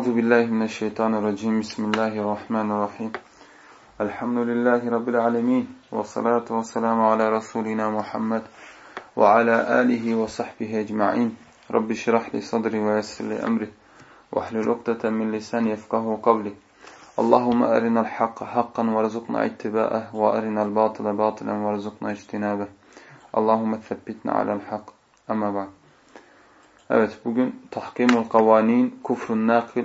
أعوذ بالله من الشيطان الرجيم. بسم الله الرحمن الرحيم. الحمد لله رب العالمين والصلاة والسلام على رسولنا محمد وعلى آله وصحبه أجمعين. رب شرح لي صدري ويسر لي أمري واحلل لقطة من لساني يفقه قبلي اللهم أرنا الحق حقا وارزقنا اتباعه وأرنا الباطل باطلا وارزقنا اجتنابه. اللهم ثبتنا على الحق. أما بعد. Evet bugün tahkimul kavanin kufrun nakil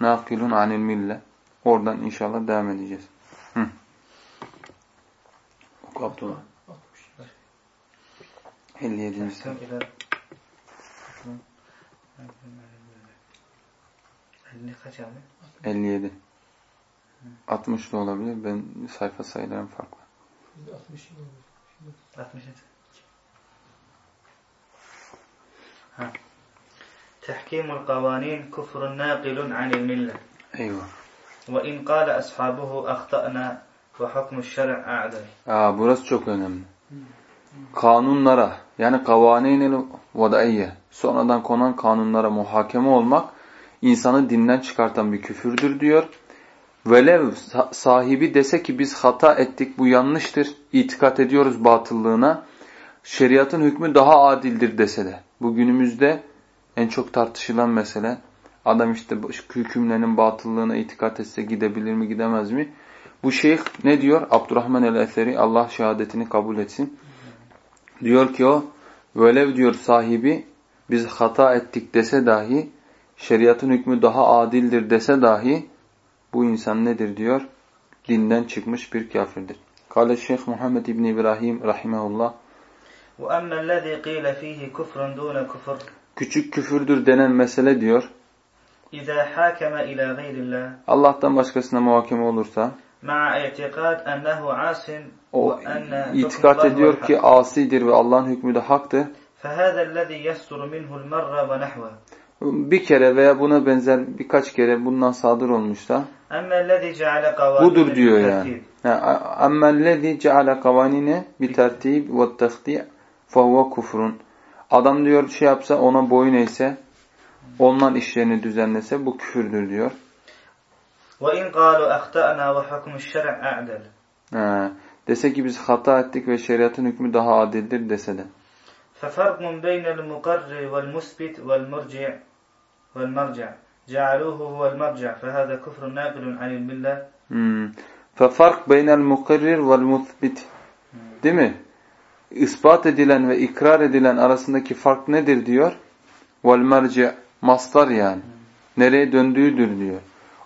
nakilun anil mille. Oradan inşallah devam edeceğiz. Hı. Oku Abdullah. 57. sayfa. 50 kaç abi? 57. 60 da olabilir. Ben sayfa sayılarım farklı. 67. Ha. Kufrun naqilun anil millet. Eyvah. Ve in kâle ashabuhu ahta'na ve hukmuş şer'a a'dal. Aa, burası çok önemli. Kanunlara yani kavaneynel vadaiye sonradan konan kanunlara muhakeme olmak insanı dinden çıkartan bir küfürdür diyor. Velev sahibi dese ki biz hata ettik bu yanlıştır itikat ediyoruz batıllığına şeriatın hükmü daha adildir dese de. Bugünümüzde en çok tartışılan mesele adam işte hükümlerinin batıllığına itikat etse gidebilir mi gidemez mi? Bu şeyh ne diyor? Abdurrahman el-Eseri Allah şehadetini kabul etsin. Diyor ki o velev diyor sahibi biz hata ettik dese dahi şeriatın hükmü daha adildir dese dahi bu insan nedir diyor? Dinden çıkmış bir kafirdir. Kale Şeyh Muhammed İbni İbrahim rahimahullah وَأَمَّا الَّذ۪ي قِيلَ ف۪يهِ كُفْرٌ دُونَ كُفْرٍ Küçük küfürdür denen mesele diyor. اِذَا حَاكَمَ اِلَى غَيْرِ اللّٰهِ Allah'tan başkasına muhakeme olursa مَعَ اِعْتِقَادْ اَنَّهُ عَاسٍ o وَاَنَّ itikat ediyor ki asidir ve Allah'ın hükmü de haktır. فَهَذَا الَّذ۪ي يَسْتُرُ مِنْهُ الْمَرَّ وَنَحْوَهُ Bir kere veya buna benzer birkaç kere bundan sadır olmuşsa اَمَّا الَّذ۪ي جَعَلَ قَوَانِينَ budur diyor بِالتَّرْتِيبِ yani. اَمَّا الَّذ۪ي جَعَلَ قَوَانِينَ بِتَرْتِيبِ وَالتَّخْدِيعِ فَهُوَ kufrun. Adam diyor şey yapsa ona boyun eğse ondan işlerini düzenlese bu küfürdür diyor. وَاِنْ قَالُوا اَخْتَأْنَا وَحَكْمُ الشَّرْعِ اَعْدَلِ He. Dese ki biz hata ettik ve şeriatın hükmü daha adildir dese de. فَفَرْقٌ بَيْنَ الْمُقَرِّ وَالْمُسْبِتِ وَالْمُرْجِعِ وَالْمَرْجَعِ جَعَلُوهُ هُوَ الْمَرْجَعِ فَهَذَا كُفْرٌ نَاقِلٌ عَنِ الْمِلَّةِ Hmm. فَفَرْقْ بَيْنَ الْمُقَرِّرِ وَالْمُثْبِتِ Değil mi? ispat edilen ve ikrar edilen arasındaki fark nedir diyor? وَالْمَرْجِعِ Mastar yani. Nereye döndüğüdür diyor.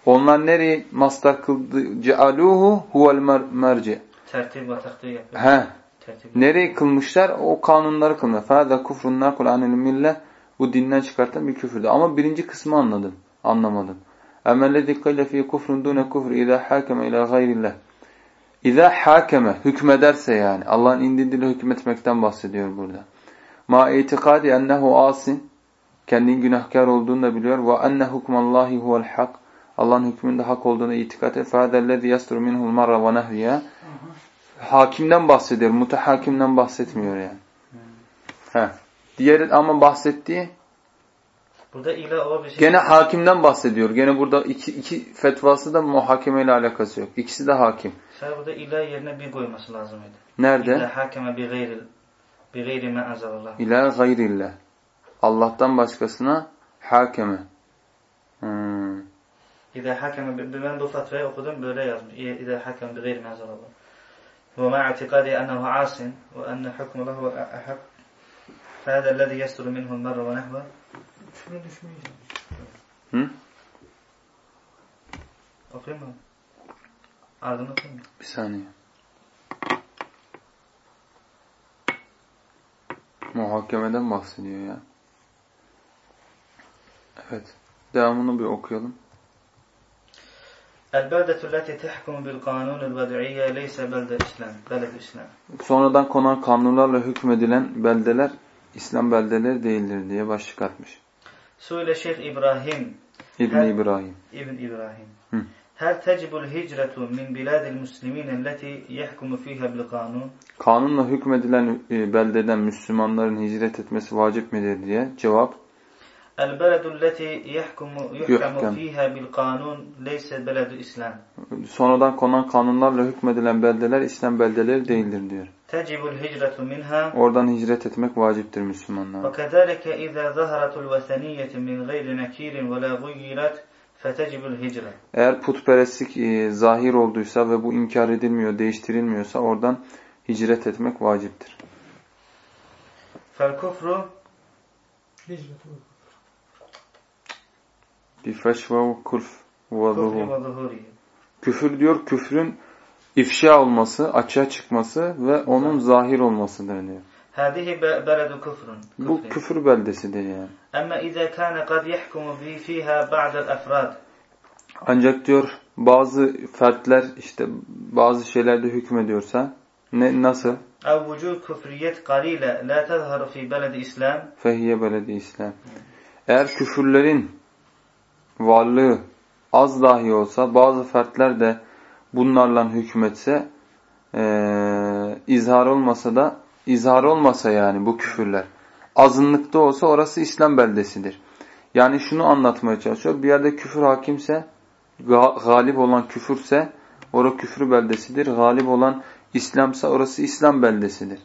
Onlar nereyi mastar kıldı? جَعَلُوهُ هُوَ الْمَرْجِعِ Tertib ve takdir yapıyor. He. Tertib. Nereyi kılmışlar? O kanunları kılmışlar. فَهَذَا كُفْرٌ نَاكُلْ عَنِ الْمِلَّةِ Bu dinden çıkartan bir küfürdür. Ama birinci kısmı anladım. Anlamadım. اَمَا الَّذِي قَيْلَ ف۪ي كُفْرٌ دُونَ كُفْرِ اِذَا حَاكَمَ اِلَى غَيْرِ اللّٰهِ İza hakeme hükmederse yani Allah'ın indirdiğiyle hükmetmekten bahsediyor burada. Ma itikadi ennehu asin kendin günahkar olduğunu da biliyor ve enne hukmallahi huvel hak Allah'ın hükmünde hak olduğunu itikat et. Fâdellezî yastur minhul marra ve nehriye Hakimden bahsediyor. Mutahakimden bahsetmiyor yani. He. Diğer ama bahsettiği Burada ila o bir şey. gene hakimden bahsediyor. Gene burada iki, iki fetvası da muhakeme ile alakası yok. İkisi de hakim. Sadece burada ilah yerine bir koyması lazım idi. Nerede? İlah hakeme bi gayril bi gayri ma azalallah. İlah gayrillah. Allah'tan başkasına hakeme. Hmm. İlah hakeme ben bu fatvayı okudum böyle yazmış. İlah hakeme bi gayri ma azalallah. Ve ma i'tikadi ennehu asin ve enne hukmu lehu ahak. Fâdâ lezî yesturu minhul merre ve nehve. Şuraya düşmeyeceğim. Hı? Okuyayım mı? Ardını okuyayım Bir saniye. Muhakemeden bahsediyor ya. Evet. Devamını bir okuyalım. El-beldetü leti tehkum bil kanunil ved'iyye leyse belde islam. Beled islam. Sonradan konan kanunlarla hükmedilen beldeler İslam beldeleri değildir diye başlık atmış. Suyle Şeyh İbrahim. İbn İbrahim. İbn İbrahim. Hı. Her tecibul hicretu min biladil muslimin elleti yehkumu fiha bil kanun. Kanunla hükmedilen e, beldeden Müslümanların hicret etmesi vacip midir diye cevap. El beledul leti yehkumu yuhkamu fiha bil kanun leyse beledu islam. Sonradan konan kanunlarla hükmedilen beldeler İslam beldeleri değildir diyor. Tecibul hicretu minha. Oradan hicret etmek vaciptir Müslümanlara. Ve kezalike izâ zaharatul veseniyeti min gayri nekirin ve la guyyirat eğer putperestlik e, zahir olduysa ve bu inkar edilmiyor, değiştirilmiyorsa oradan hicret etmek vaciptir. Fel kufru Bifeş ve kulf ve Küfür diyor, küfrün ifşa olması, açığa çıkması ve onun zahir olmasıdır diyor. Hadihi beredu küfrün. Bu küfür beldesidir yani. أما إذا كان قد يحكم في- فيها بعض الأفراد Ancak diyor bazı fertler işte bazı şeylerde hükmediyorsa ne nasıl? أو وجود كفريات قليلة لا تظهر في بلد إسلام Fehiye beledi İslam. Eğer küfürlerin varlığı az dahi olsa bazı fertler de bunlarla hükmetse eee izhar olmasa da izhar olmasa yani bu küfürler azınlıkta olsa orası İslam beldesidir. Yani şunu anlatmaya çalışıyor. Bir yerde küfür hakimse ga- galip olan küfürse orası küfür beldesidir. Galip olan İslamsa orası İslam beldesidir.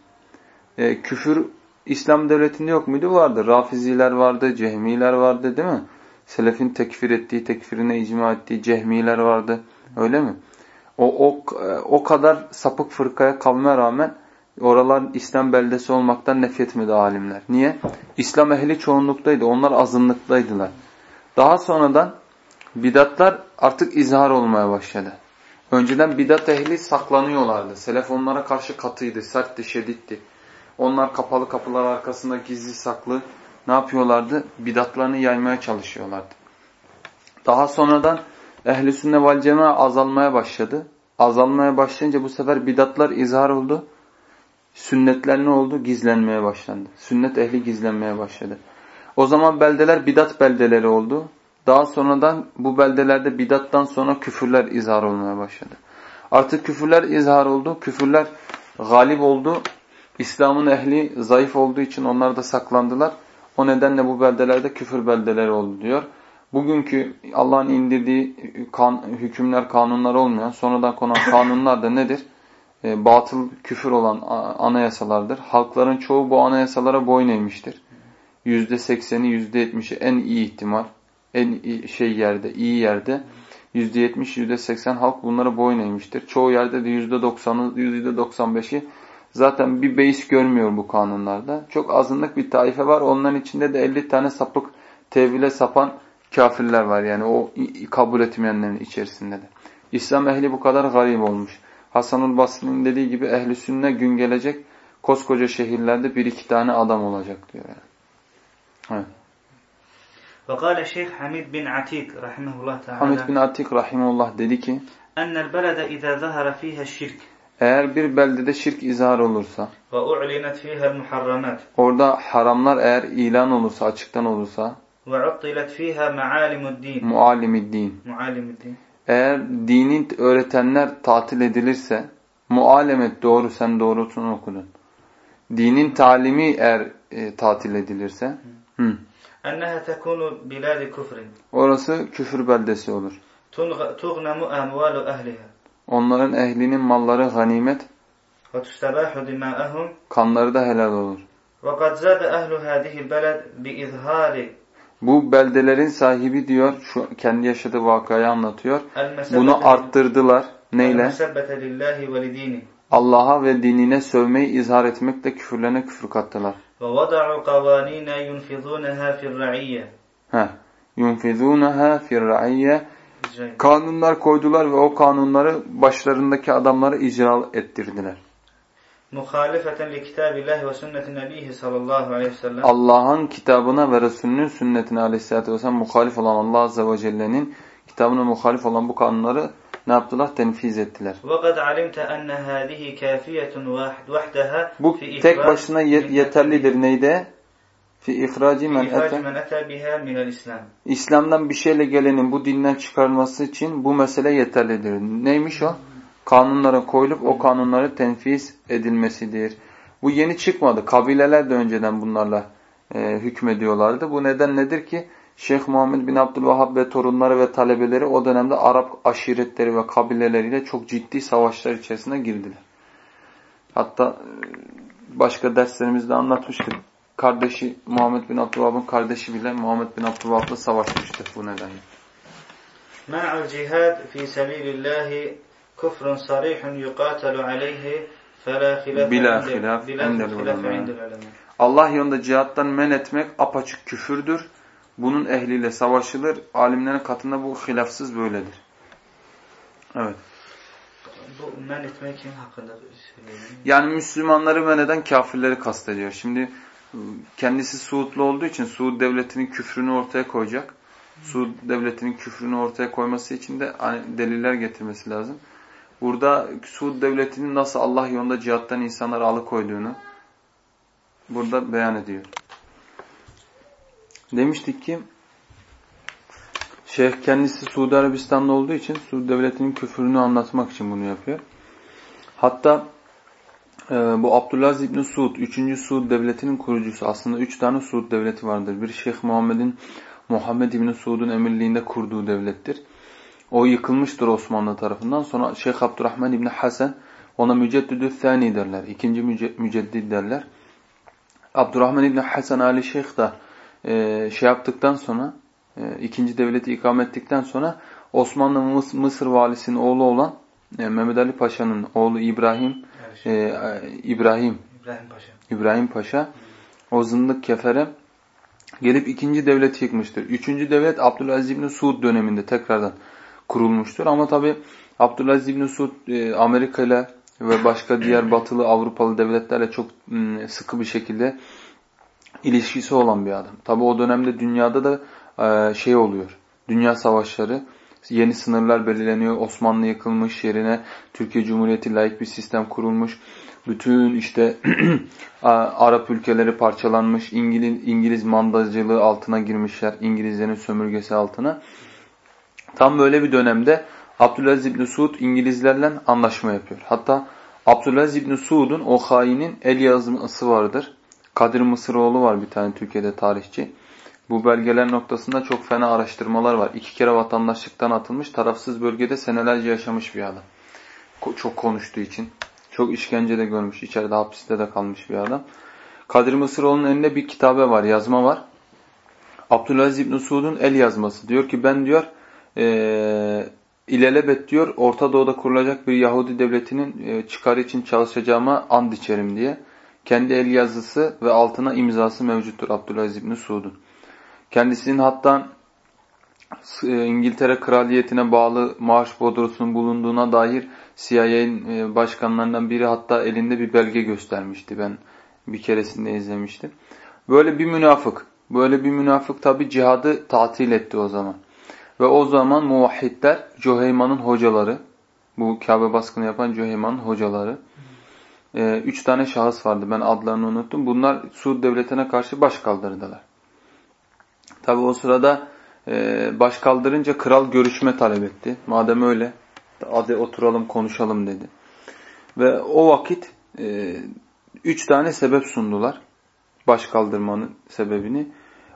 E, küfür İslam devletinde yok muydu? Vardı. Rafiziler vardı, Cehmiler vardı değil mi? Selefin tekfir ettiği, tekfirine icma ettiği Cehmiler vardı. Öyle mi? O, o, o kadar sapık fırkaya kavme rağmen oralar İslam beldesi olmaktan nefretmedi alimler. Niye? İslam ehli çoğunluktaydı. Onlar azınlıktaydılar. Daha sonradan bidatlar artık izhar olmaya başladı. Önceden bidat ehli saklanıyorlardı. Selef onlara karşı katıydı, sertti, şeditti. Onlar kapalı kapılar arkasında gizli saklı ne yapıyorlardı? Bidatlarını yaymaya çalışıyorlardı. Daha sonradan ehl-i sünne vel azalmaya başladı. Azalmaya başlayınca bu sefer bidatlar izhar oldu. Sünnetler ne oldu? Gizlenmeye başlandı. Sünnet ehli gizlenmeye başladı. O zaman beldeler bidat beldeleri oldu. Daha sonradan bu beldelerde bidattan sonra küfürler izhar olmaya başladı. Artık küfürler izhar oldu. Küfürler galip oldu. İslam'ın ehli zayıf olduğu için onlar da saklandılar. O nedenle bu beldelerde küfür beldeleri oldu diyor. Bugünkü Allah'ın indirdiği kan, hükümler, kanunlar olmayan, sonradan konan kanunlar da nedir? E, batıl, küfür olan anayasalardır. Halkların çoğu bu anayasalara boyun eğmiştir. %80'i, %70'i en iyi ihtimal, en iyi şey yerde, iyi yerde %70, %80 halk bunlara boyun eğmiştir. Çoğu yerde de %90'ı, %95'i zaten bir beis görmüyor bu kanunlarda. Çok azınlık bir taife var. Onların içinde de 50 tane sapık, tevhile sapan kafirler var. Yani o kabul etmeyenlerin içerisinde de. İslam ehli bu kadar garip olmuş. Hasanul Basri'nin dediği gibi ehli sünne gün gelecek koskoca şehirlerde bir iki tane adam olacak diyor yani. Evet. وقال الشيخ حميد بن عتيق رحمه الله تعالى Hamid bin Atik rahimullah dedi ki أن البلد إذا ظهر فيها الشرك eğer bir beldede şirk izhar olursa وأعلنت فيها المحرمات orada haramlar eğer ilan olursa açıktan olursa وعطلت فيها معالم الدين muallimi din معالم الدين eğer dini öğretenler tatil edilirse mualemet doğru sen doğrusunu okudun. Dinin talimi eğer e, tatil edilirse hı. Enneha tekunu biladi küfrin. Orası küfür beldesi olur. Tuğnemu emvalu ehliha. Onların ehlinin malları ganimet. Ve tustabahu dimâehum. Kanları da helal olur. Ve kad zâde ehlu hâdihil beled bi izhâri Bu beldelerin sahibi diyor, şu kendi yaşadığı vakayı anlatıyor. المسبة Bunu arttırdılar. Neyle? المسبة لله ولدينه Allah'a ve dinine sövmeyi izhar etmekle küfürlerine küfür kattılar. ووضعوا قوانين ينفذونها في الرعية Heh. يُنْفِذُونَهَا فِي الرَّعِيَّةِ Kanunlar koydular ve o kanunları başlarındaki adamlara icra ettirdiler. مخالفة لكتاب الله وسنة نبيه صلى الله عليه وسلم Allah'ın kitabına ve Resulünün sünnetine aleyhissalatü vesselam muhalif olan Allah Azze ve Celle'nin kitabına muhalif olan bu kanunları ne yaptılar? Tenfiz ettiler. وقد علمت أن هذه كافية واحد وحدها Bu في tek إخراج başına ye- yeterlidir. Neyde? Fi ihraci في men إخراج ete. من أتى بها من الإسلام İslam'dan bir şeyle gelenin bu dinden çıkarılması için bu mesele yeterlidir. Neymiş o? Kanunlara koyulup o kanunları tenfiz edilmesidir. Bu yeni çıkmadı. Kabileler de önceden bunlarla e, hükmediyorlardı. Bu neden nedir ki Şeyh Muhammed bin Abdülvahhab ve torunları ve talebeleri o dönemde Arap aşiretleri ve kabileleriyle çok ciddi savaşlar içerisine girdiler. Hatta e, başka derslerimizde anlatmıştık. Kardeşi Muhammed bin Abdülvahhab'ın kardeşi bile Muhammed bin Abdülvahhab'la savaşmıştır bu nedenle. Ma'al cihad fi sabilillahi kufrun sarihun yuqatalu aleyhi fela hilaf Bila hilaf indel ulema. Allah yolunda cihattan men etmek apaçık küfürdür. Bunun ehliyle savaşılır. Alimlerin katında bu hilafsız böyledir. Evet. Bu men etmek kim hakkında söylüyor? Yani Müslümanları men eden kafirleri kastediyor. Şimdi kendisi Suudlu olduğu için Suud devletinin küfrünü ortaya koyacak. Suud devletinin küfrünü ortaya koyması için de hani deliller getirmesi lazım. Burada Suud devletinin nasıl Allah yolunda cihattan insanları alıkoyduğunu burada beyan ediyor. Demiştik ki Şeyh kendisi Suudi Arabistan'da olduğu için Suud devletinin küfrünü anlatmak için bunu yapıyor. Hatta e, bu Abdullah İbn Suud, 3. Suud devletinin kurucusu. Aslında 3 tane Suud devleti vardır. Bir Şeyh Muhammed'in Muhammed İbn Suud'un emirliğinde kurduğu devlettir. O yıkılmıştır Osmanlı tarafından. Sonra Şeyh Abdurrahman İbni Hasan ona müceddidü thani derler. İkinci müceddid derler. Abdurrahman İbni Hasan Ali Şeyh da e, şey yaptıktan sonra e, ikinci devleti ikame ettikten sonra Osmanlı Mıs Mısır valisinin oğlu olan e, Mehmet Ali Paşa'nın oğlu İbrahim e, İbrahim İbrahim Paşa. İbrahim Paşa o zındık kefere gelip ikinci devleti yıkmıştır. Üçüncü devlet Abdülaziz İbni Suud döneminde tekrardan kurulmuştur. Ama tabi Abdülaziz İbni Suud e, Amerika ile ve başka diğer batılı Avrupalı devletlerle çok sıkı bir şekilde ilişkisi olan bir adam. Tabi o dönemde dünyada da e, şey oluyor. Dünya savaşları, yeni sınırlar belirleniyor. Osmanlı yıkılmış yerine Türkiye Cumhuriyeti layık bir sistem kurulmuş. Bütün işte Arap ülkeleri parçalanmış. İngiliz, İngiliz mandacılığı altına girmişler. İngilizlerin sömürgesi altına. Tam böyle bir dönemde Abdülaziz İbni Suud İngilizlerle anlaşma yapıyor. Hatta Abdülaziz İbni Suud'un o hainin el yazması vardır. Kadir Mısıroğlu var bir tane Türkiye'de tarihçi. Bu belgeler noktasında çok fena araştırmalar var. İki kere vatandaşlıktan atılmış, tarafsız bölgede senelerce yaşamış bir adam. Çok konuştuğu için. Çok işkence de görmüş, içeride hapiste de kalmış bir adam. Kadir Mısıroğlu'nun elinde bir kitabe var, yazma var. Abdülaziz İbni Suud'un el yazması. Diyor ki ben diyor e, ilelebet diyor Orta Doğu'da kurulacak bir Yahudi devletinin e, çıkarı için çalışacağıma and içerim diye. Kendi el yazısı ve altına imzası mevcuttur Abdülaziz İbni Suud'un. Kendisinin hatta e, İngiltere kraliyetine bağlı maaş bodrosunun bulunduğuna dair CIA'nin e, başkanlarından biri hatta elinde bir belge göstermişti. Ben bir keresinde izlemiştim. Böyle bir münafık. Böyle bir münafık tabi cihadı tatil etti o zaman. Ve o zaman muvahhidler Cüheyman'ın hocaları, bu Kabe baskını yapan Cüheyman'ın hocaları, e, üç tane şahıs vardı ben adlarını unuttum. Bunlar Suud devletine karşı baş. Tabi o sırada e, baş kral görüşme talep etti. Madem öyle hadi oturalım konuşalım dedi. Ve o vakit e, üç tane sebep sundular. Baş kaldırmanın sebebini.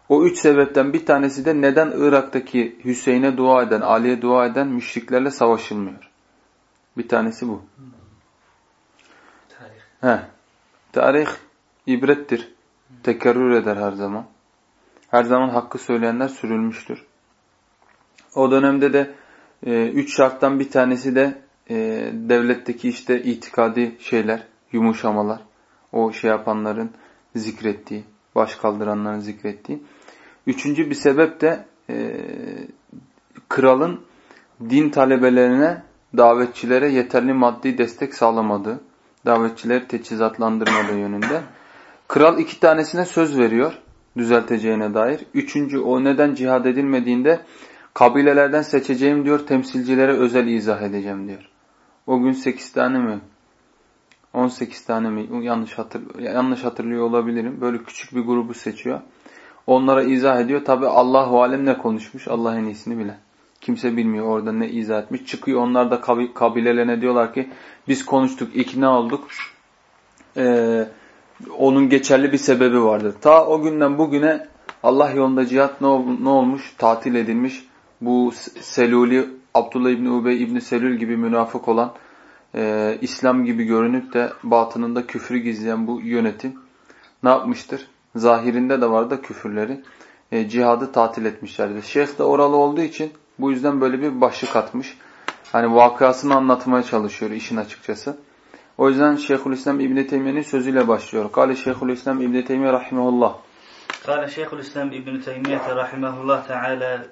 O üç sebepten bir tanesi de neden Irak'taki Hüseyin'e dua eden, Ali'ye dua eden müşriklerle savaşılmıyor. Bir tanesi bu. Tarih. He. Tarih ibrettir. Tekerrür eder her zaman. Her zaman hakkı söyleyenler sürülmüştür. O dönemde de e, üç şarttan bir tanesi de e, devletteki işte itikadi şeyler, yumuşamalar. O şey yapanların zikrettiği, baş kaldıranların zikrettiği. Üçüncü bir sebep de e, kralın din talebelerine, davetçilere yeterli maddi destek sağlamadığı, davetçileri teçhizatlandırmadığı yönünde. Kral iki tanesine söz veriyor düzelteceğine dair. Üçüncü o neden cihad edilmediğinde kabilelerden seçeceğim diyor temsilcilere özel izah edeceğim diyor. O gün sekiz tane mi? on sekiz tane mi? Yanlış, hatır, yanlış hatırlıyor olabilirim. Böyle küçük bir grubu seçiyor. Onlara izah ediyor. Tabi Allahu alem ne konuşmuş? Allah en iyisini bile. Kimse bilmiyor orada ne izah etmiş. Çıkıyor onlar da kabilelerine diyorlar ki biz konuştuk, ikna olduk. Ee, onun geçerli bir sebebi vardır. Ta o günden bugüne Allah yolunda cihat ne, ne olmuş? Tatil edilmiş. Bu Seluli, Abdullah İbni Ubey İbni Selül gibi münafık olan, e, İslam gibi görünüp de batınında küfrü gizleyen bu yönetim ne yapmıştır? Zahirinde de var da küfürleri. E, cihadı tatil etmişlerdir. Şeyh de oralı olduğu için bu yüzden böyle bir başlık atmış. Hani vakasını anlatmaya çalışıyor işin açıkçası. O yüzden Şeyhülislam İbn Teymiye'nin sözüyle başlıyor. Kale Şeyhülislam İbn Teymiye rahimehullah. Kale Şeyhülislam İbn Teymiye rahimehullah Teala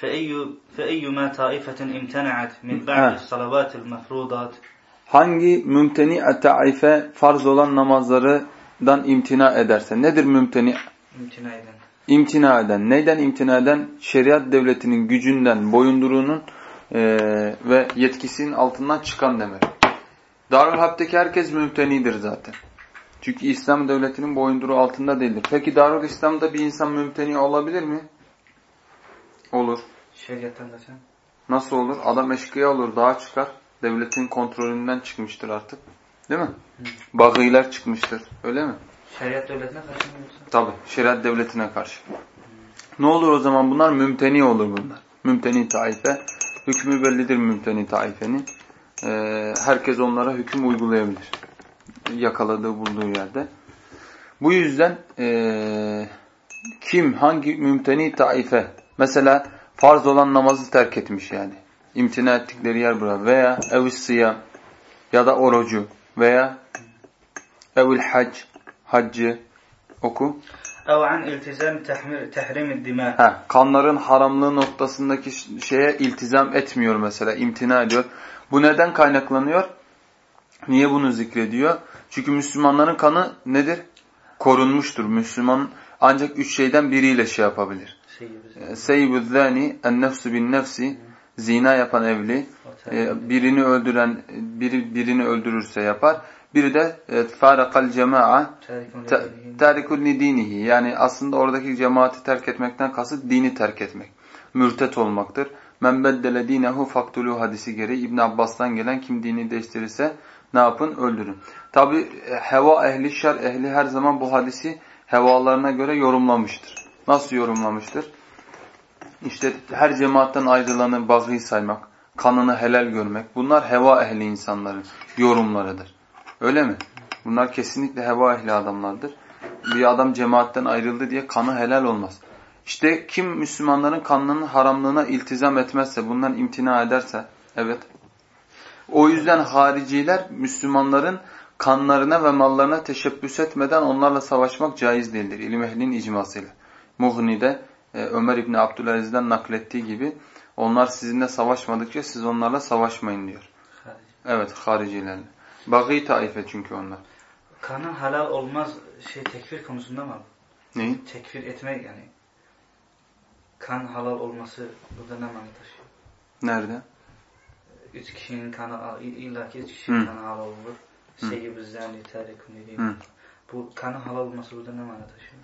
فأي فأيما طائفة امتنعت من بعد الصلوات المفروضات Hangi mümteni taife farz olan namazlardan imtina ederse. Nedir mümteni? İmtina eden. İmtina eden. Neyden imtina eden? Şeriat devletinin gücünden, boyunduruğunun e, ve yetkisinin altından çıkan demek. Darül Harp'teki herkes mümtenidir zaten. Çünkü İslam devletinin boyunduruğu altında değildir. Peki Darül İslam'da bir insan mümteni olabilir mi? Olur. Şeriattan kaçan. Nasıl olur? Adam eşkıya olur, dağa çıkar. Devletin kontrolünden çıkmıştır artık. Değil mi? Hı. Bagılar çıkmıştır. Öyle mi? Şeriat devletine karşı mı yoksa? Tabi. Şeriat devletine karşı. Hı. Ne olur o zaman? Bunlar mümteni olur bunlar. Mümteni taife. Hükmü bellidir mümteni taifenin. Ee, herkes onlara hüküm uygulayabilir. Yakaladığı bulduğu yerde. Bu yüzden ee, kim, hangi mümteni taife mesela farz olan namazı terk etmiş yani. İmtina ettikleri yer bura. Veya evis ya da orucu veya evil hac haccı oku. Ev an iltizam tahrim dima. Ha, kanların haramlığı noktasındaki şeye iltizam etmiyor mesela, imtina ediyor. Bu neden kaynaklanıyor? Niye bunu zikrediyor? Çünkü Müslümanların kanı nedir? Korunmuştur. Müslüman ancak üç şeyden biriyle şey yapabilir. Seyyibü zâni, en nefsu bin nefsi, zina yapan evli, e, birini öldüren, biri birini öldürürse yapar. Biri de e, farakal cema'a, tarikul dinihi. Yani aslında oradaki cemaati terk etmekten kasıt dini terk etmek. Mürtet olmaktır. Men beddele dinehu faktulu hadisi gereği İbn Abbas'tan gelen kim dini değiştirirse ne yapın? Öldürün. Tabi e, heva ehli, şer ehli her zaman bu hadisi hevalarına göre yorumlamıştır. Nasıl yorumlamıştır? İşte her cemaatten ayrılanı bazıyı saymak, kanını helal görmek. Bunlar heva ehli insanların yorumlarıdır. Öyle mi? Bunlar kesinlikle heva ehli adamlardır. Bir adam cemaatten ayrıldı diye kanı helal olmaz. İşte kim Müslümanların kanının haramlığına iltizam etmezse, bundan imtina ederse, evet. O yüzden hariciler Müslümanların kanlarına ve mallarına teşebbüs etmeden onlarla savaşmak caiz değildir. İlim ehlinin icmasıyla. Mughni'de e, Ömer İbni Abdülaziz'den naklettiği gibi onlar sizinle savaşmadıkça siz onlarla savaşmayın diyor. Harici. Evet haricilerle. Bagi taife çünkü onlar. Kanı halal olmaz şey tekfir konusunda mı? Neyi? Tekfir etmek yani. Kan halal olması burada ne mana taşıyor? Nerede? Üç kişinin kanı illaki üç kişinin Hı. kanı halal olur. Seyyib-i zâni târekun Bu kanı halal olması burada ne mana taşıyor?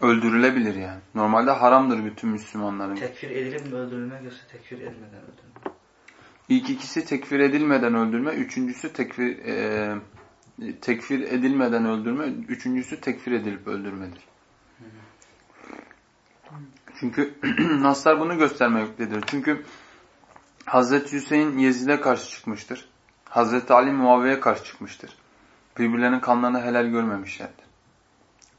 Öldürülebilir yani. Normalde haramdır bütün Müslümanların. Tekfir edilip mi öldürülmek yoksa tekfir edilmeden öldürülmek? İlk ikisi tekfir edilmeden öldürme, üçüncüsü tekfir e, tekfir edilmeden öldürme, üçüncüsü tekfir edilip öldürmedir. Çünkü Naslar bunu göstermektedir. Çünkü Hazreti Hüseyin Yezid'e karşı çıkmıştır. Hazreti Ali Muaviye'ye karşı çıkmıştır. Birbirlerinin kanlarını helal görmemişlerdir.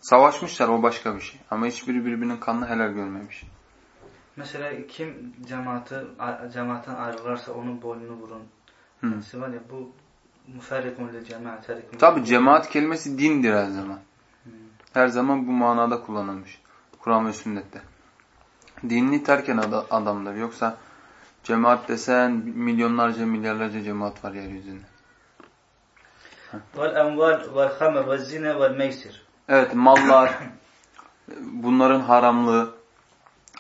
Savaşmışlar o başka bir şey. Ama hiçbiri birbirinin kanını helal görmemiş. Mesela kim cemaati, cemaatten ayrılırsa onun boynunu vurun. Hı. var ya bu muferrikun li cemaat. Tabi cemaat kelimesi dindir her zaman. Hı. Her zaman bu manada kullanılmış. Kur'an ve sünnette. Dinini terken adamlar. Yoksa cemaat desen milyonlarca milyarlarca cemaat var yeryüzünde. Vel emval vel hamer vel zine vel meysir. Evet mallar, bunların haramlığı,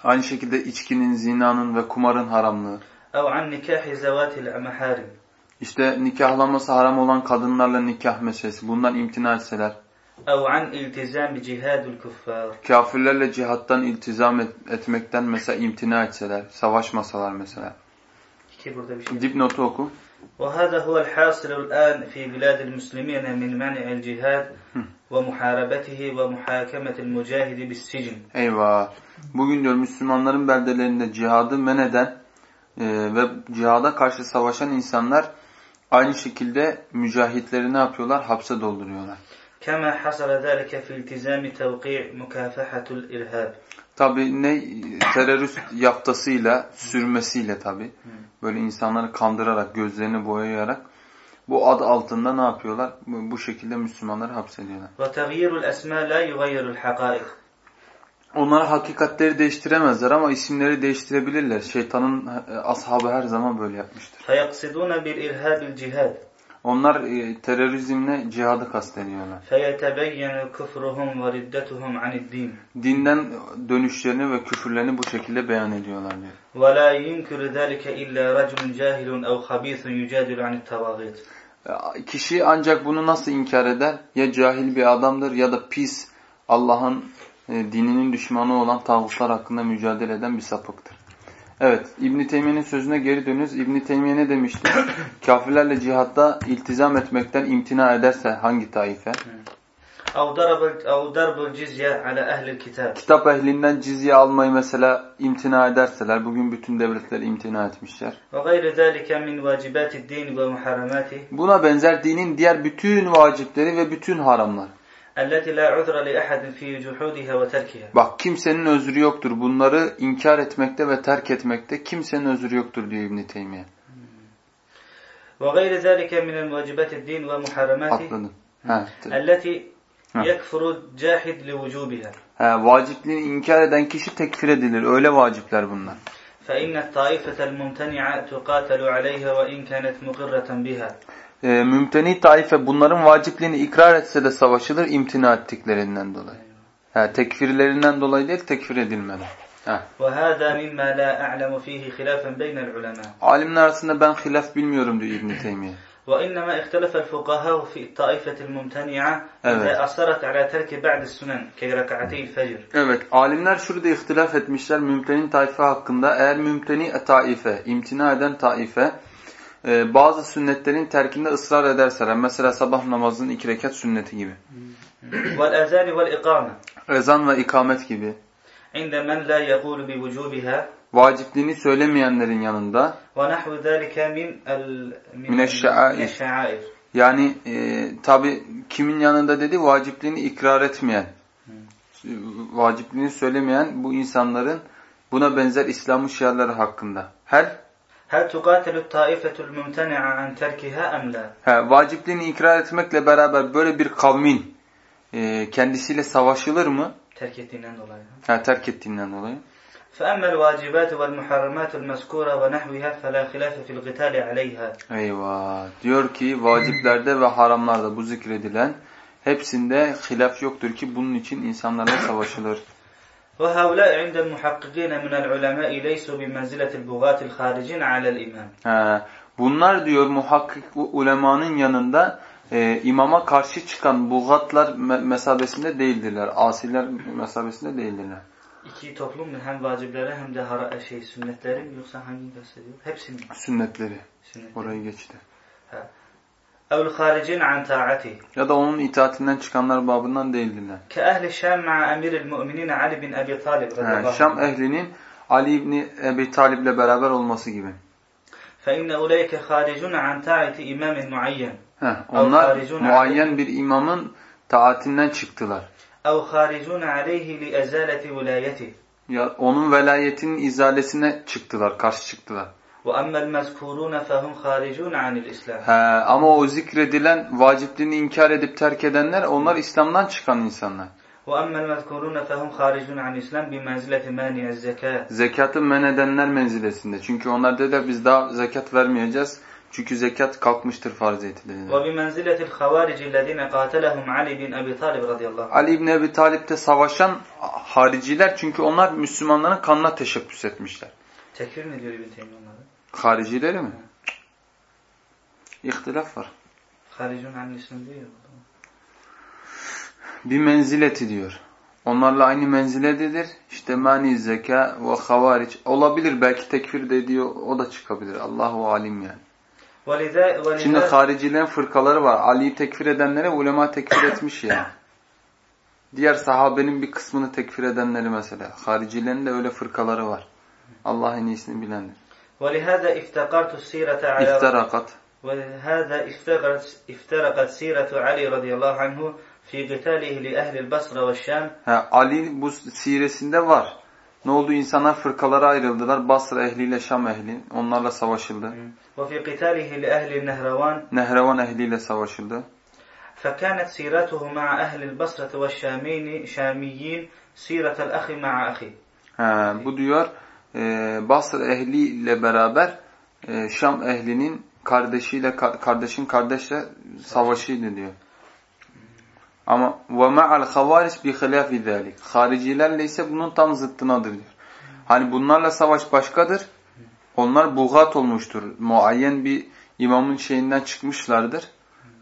aynı şekilde içkinin, zinanın ve kumarın haramlığı. Ev an nikahi zevatil maharim. İşte nikahlanması haram olan kadınlarla nikah meselesi. Bundan imtina etseler. Ev an iltizam cihadul kuffar. Kafirlerle cihattan iltizam et, etmekten mesela imtina etseler. Savaşmasalar mesela. İki burada bir şey. Dipnotu oku. وهذا هو الحاصل الآن في بلاد المسلمين من منع الجهاد ve muharabetihi ve muhakemetil mücahidi bis sicin. Eyvah. Bugün diyor Müslümanların beldelerinde cihadı men eden e, ve cihada karşı savaşan insanlar aynı şekilde mücahitleri ne yapıyorlar? Hapse dolduruyorlar. Kema hasale zalike fi iltizami tevki' mukafahatul irhab. Tabi ne terörist yaptasıyla, sürmesiyle tabi. Hmm. Böyle insanları kandırarak, gözlerini boyayarak bu ad altında ne yapıyorlar? Bu bu şekilde Müslümanları hapsediyorlar. وتغيير الأسماء لا يغير الحقائق Onlar hakikatleri değiştiremezler ama isimleri değiştirebilirler. Şeytanın e, ashabı her zaman böyle yapmıştır. فيقصدون بالإرهاب الجهاد Onlar e, terörizmle cihadı kastediyorlar. فيتبين كفرهم وردتهم عن الدين Dinden dönüşlerini ve küfürlerini bu şekilde beyan ediyorlar diyor. ولا ينكر ذلك إلا رجل جاهل أو خبيث يجادل عن الطواغيت E, Kişi ancak bunu nasıl inkar eder? Ya cahil bir adamdır ya da pis Allah'ın e, dininin düşmanı olan tağutlar hakkında mücadele eden bir sapıktır. Evet, İbn Teymiye'nin sözüne geri dönüz. İbn Teymiye ne demişti? Kafirlerle cihatta iltizam etmekten imtina ederse hangi taife? Kitap ehlinden cizye almayı mesela imtina ederseler, bugün bütün devletler imtina etmişler. Buna benzer dinin diğer bütün vacipleri ve bütün haramlar. التي لا عذر لأحد في جحودها وتركها Bak kimsenin özrü yoktur. Bunları inkar etmekte ve terk etmekte kimsenin özrü yoktur diyor İbn Teymiye. وغير ذلك من الواجبات الدين ومحرماته Atladın. Ha, t- التي Ha. يكفر الجاحد لوجوبها ha, vacipliğini inkar eden kişi tekfir edilir. Öyle vacipler bunlar. فإن الطائفة الممتنعة تقاتل عليها وإن كانت مقرة بها Ee, mümteni taife bunların vacipliğini ikrar etse de savaşılır imtina ettiklerinden dolayı. Ha, tekfirlerinden dolayı değil tekfir edilmeden. Ha. وهذا مما لا أعلم فيه خلافا بين العلماء Alimler arasında ben hilaf bilmiyorum diyor İbn Teymiye. وإنما اختلف الفقهاء في الطائفة الممتنعة Evet. إذا أصرت على ترك بعض السنن كركعتي الفجر Evet, alimler şurada ihtilaf etmişler mümtenin taife hakkında. Eğer mümteni taife, imtina eden taife, e, bazı sünnetlerin terkinde ısrar ederseler. Mesela sabah namazının iki rekat sünneti gibi. Ezan ve ikamet gibi. Vacipliğini söylemeyenlerin yanında. Mineşşair. Yani e, tabi kimin yanında dedi vacipliğini ikrar etmeyen. Vacipliğini söylemeyen bu insanların buna benzer İslam'ın şiarları hakkında. Her هل تقاتل الطائفة الممتنعة عن تركها أم لا؟ He, vacipliğini ikrar etmekle beraber böyle bir kavmin e, kendisiyle savaşılır mı? terk ettiğinden dolayı. Ha, terk ettiğinden dolayı. فأما الواجبات والمحرمات المذكورة ونحوها فلا خلاف في القتال عليها Eyvah. Diyor ki vaciplerde ve haramlarda bu zikredilen hepsinde hilaf yoktur ki bunun için insanlarla savaşılır. Ve haulâ indel muhakkikîne minel ulemâi leysu bimenzileti'l bugâtil haricin alel imam. Bunlar diyor muhakkik ulemanın yanında e, imama karşı çıkan bugatlar mesabesinde değildirler. Asiler mesabesinde değildirler. İki toplum mu? Hem vaciplere hem de hara şey sünnetleri mi yoksa hangi gösteriyor? Hepsini mi? Sünnetleri. Sünnetleri. Orayı geçti. Ha. أو الخارجين عن طاعته Ya da onun itaatinden çıkanlar babından değildirler. كأهل الشام مع أمير المؤمنين علي بن أبي طالب رضي He, الله Şam عنه ehlinin Ali İbni Ebi Talib'le beraber olması gibi. فإن أولئك خارجون عن طاعة إمام معين Heh, onlar haricun muayyen bir imamın taatinden çıktılar. أو خارجون عليه لأزالة ولايته Ya onun velayetinin izalesine çıktılar, karşı çıktılar. وأما المذكورون فهم خارجون عن الإسلام He, ama o zikredilen vacipliğini inkar edip terk edenler onlar İslam'dan çıkan insanlar. وأما المذكورون فهم خارجون عن الإسلام بمنزلة مانع الزكاة Zekatı men edenler menzilesinde. Çünkü onlar dediler biz daha zekat vermeyeceğiz. Çünkü zekat kalkmıştır farziyeti dediler. وبمنزلة الخوارج الذين قاتلهم علي بن أبي طالب رضي الله عنه Ali İbni Ebi Talip'te savaşan hariciler çünkü onlar Müslümanların kanına teşebbüs etmişler. Tekfir mi diyor İbn Teymiye onları? Haricileri mi? İhtilaf var. Haricun annesini diyor. Bir menzileti diyor. Onlarla aynı menzilededir. İşte mani zeka ve havariç. Olabilir belki tekfir de ediyor. O da çıkabilir. Allahu alim yani. Valide, valide. Şimdi haricilerin fırkaları var. Ali'yi tekfir edenlere ulema tekfir etmiş yani. Diğer sahabenin bir kısmını tekfir edenleri mesela. Haricilerin de öyle fırkaları var. Allah en iyisini bilendir. ولهذا افتقرت السيرة على İftirakat. ولهذا افتقرت افترقت سيرة علي رضي الله عنه في قتاله لأهل البصرة والشام Ha, Ali bu siresinde var. Ne oldu? İnsanlar fırkalara ayrıldılar. Basra ehliyle Şam ehli. Onlarla savaşıldı. وفي قتاله لأهل النهروان Nehrevan ehliyle savaşıldı. فكانت سيرته مع أهل البصرة والشامين شاميين سيرة الأخ مع أخيه Ha, bu diyor e, Basra ehliyle beraber e, Şam ehlinin kardeşiyle ka- kardeşin kardeşle savaşıydı diyor. Ama ve ma'al havaric bi hilafi zalik. Haricilerle ise bunun tam zıttınadır diyor. Hani bunlarla savaş başkadır. Onlar bugat olmuştur. Muayyen bir imamın şeyinden çıkmışlardır.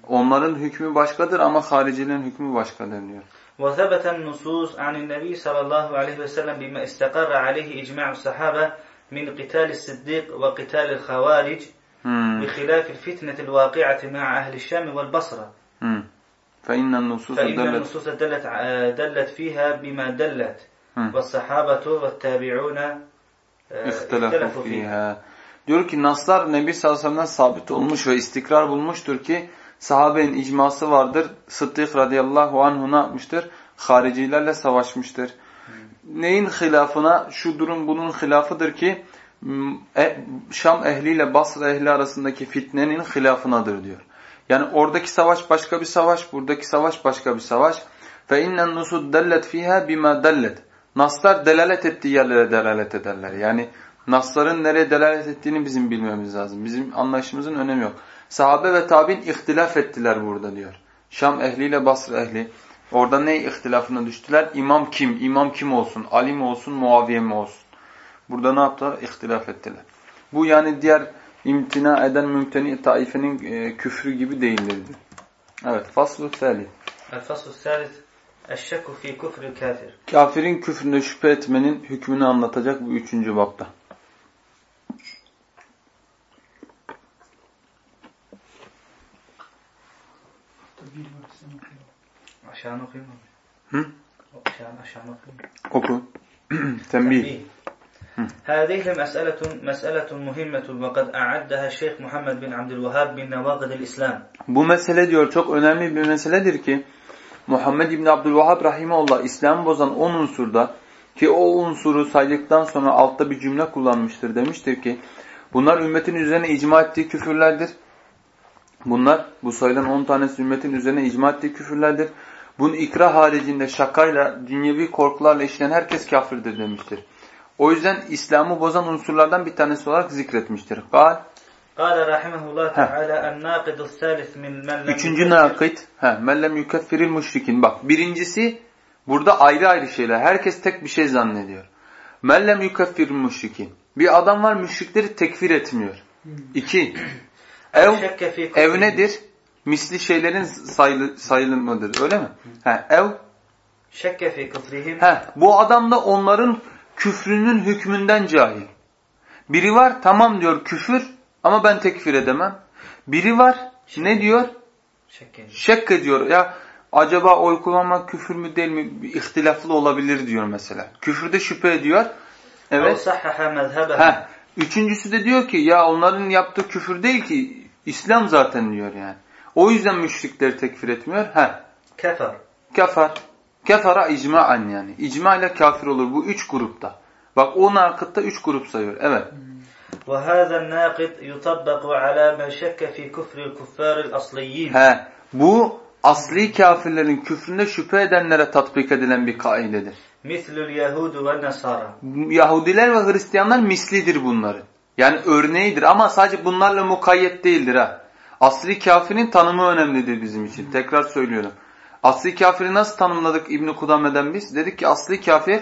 Onların hükmü başkadır ama haricilerin hükmü başkadır diyor. وثبت النصوص عن النبي صلى الله عليه وسلم بما استقر عليه إجماع الصحابة من قتال الصديق وقتال الخوارج. بخلاف الفتنة الواقعة مع أهل الشام والبصرة. فإن النصوص فإن دلت النصوص دلت دلت فيها بما دلت. والصحابة والتابعون آه، İhtilafu fiha. Diyor ki naslar Nebi sallallahu aleyhi ve sellem'den sabit olmuş ve istikrar bulmuştur ki sahabenin icması vardır. Sıddık radıyallahu anhu ne yapmıştır? Haricilerle savaşmıştır. Neyin hilafına? Şu durum bunun hilafıdır ki e, Şam ehliyle Basra ehli arasındaki fitnenin hilafınadır diyor. Yani oradaki savaş başka bir savaş, buradaki savaş başka bir savaş. Fe innen nusud dellet fiha bima dellet. Naslar delalet ettiği yerlere delalet ederler. Yani nasların nereye delalet ettiğini bizim bilmemiz lazım. Bizim anlayışımızın önemi yok. Sahabe ve tabin ihtilaf ettiler burada diyor. Şam ehliyle Basra ehli. Orada ne ihtilafına düştüler? İmam kim? İmam kim olsun? Ali mi olsun? Muaviye mi olsun? Burada ne yaptılar? İhtilaf ettiler. Bu yani diğer imtina eden mümteni taifenin e, küfrü gibi değildir. Evet. Faslu Salih. Faslu Salih. Eşşekku fi küfrü kafir. Kafirin küfrüne şüphe etmenin hükmünü anlatacak bu üçüncü bapta. تبديل واحسن وخير. عشان أقيمه Hı? عشان عشان أقيمه Oku. Tembih. تنبيه. هذه مسألة مسألة مهمة وقد أعدها الشيخ محمد بن عبد الوهاب من نواقض الإسلام Bu mesele diyor çok önemli bir meseledir ki Muhammed İbni Abdülvahhab Rahimahullah İslam'ı bozan 10 unsurda ki o unsuru saydıktan sonra altta bir cümle kullanmıştır. Demiştir ki bunlar ümmetin üzerine icma ettiği küfürlerdir. Bunlar bu sayılan 10 tanesi ümmetin üzerine icma ettiği küfürlerdir. Bunu ikra haricinde şakayla, dünyevi korkularla işleyen herkes kafirdir demiştir. O yüzden İslam'ı bozan unsurlardan bir tanesi olarak zikretmiştir. Gal. Üçüncü nakit. He, men lem müşrikin. Bak birincisi burada ayrı ayrı şeyler. Herkes tek bir şey zannediyor. Men lem müşrikin. Bir adam var müşrikleri tekfir etmiyor. İki, Ev, ev nedir? Misli şeylerin sayılı, sayılımıdır öyle mi? Ha, ev şekke fi kufrihim. He, bu adam da onların küfrünün hükmünden cahil. Biri var tamam diyor küfür ama ben tekfir edemem. Biri var Şek ne diyor? Şekke. Diyor. Ya acaba oy kullanmak küfür mü değil mi? Bir olabilir diyor mesela. Küfürde şüphe ediyor. Evet. Ha, Üçüncüsü de diyor ki ya onların yaptığı küfür değil ki İslam zaten diyor yani. O yüzden müşrikleri tekfir etmiyor. Heh. كفر Kafar. Kefara icmaen yani. İcma ile kafir olur bu üç grupta. Bak o nakıtta üç grup sayıyor. Evet. وهذا الناقض يطبق على من شك في كفر الكفار الأصليين He. Bu asli kafirlerin küfründe şüphe edenlere tatbik edilen bir kaidedir. Mislül Yahudu ve Nasara. Yahudiler ve Hristiyanlar mislidir bunların. Yani örneğidir ama sadece bunlarla mukayyet değildir ha. Asli kafirin tanımı önemlidir bizim için. Tekrar söylüyorum. Asli kafiri nasıl tanımladık İbn Kudame'den biz? Dedik ki asli kafir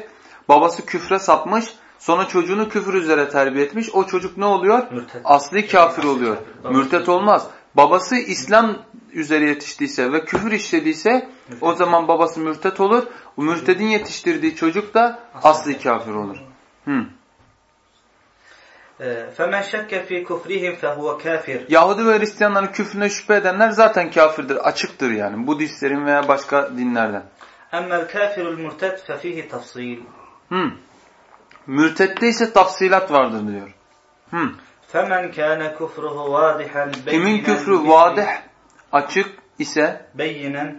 babası küfre sapmış, sonra çocuğunu küfür üzere terbiye etmiş. O çocuk ne oluyor? Mürtet. Asli kafir oluyor. Mürtet olmaz. Babası İslam üzere yetiştiyse ve küfür işlediyse o zaman babası mürtet olur. O mürtedin yetiştirdiği çocuk da asli kafir olur. Hı. آه، فمن شك في كفرهم فهو كافر Yahudi ve Hristiyanların küfrüne şüphe edenler zaten kafirdir, açıktır yani. Budistlerin veya başka dinlerden. أما الكافر المرتد ففيه تفصيل Hı. Mürtette ise tafsilat vardır diyor. Hı. فمن كان كفره واضحا Kimin بينا küfrü مثل- vadih, açık ise بينا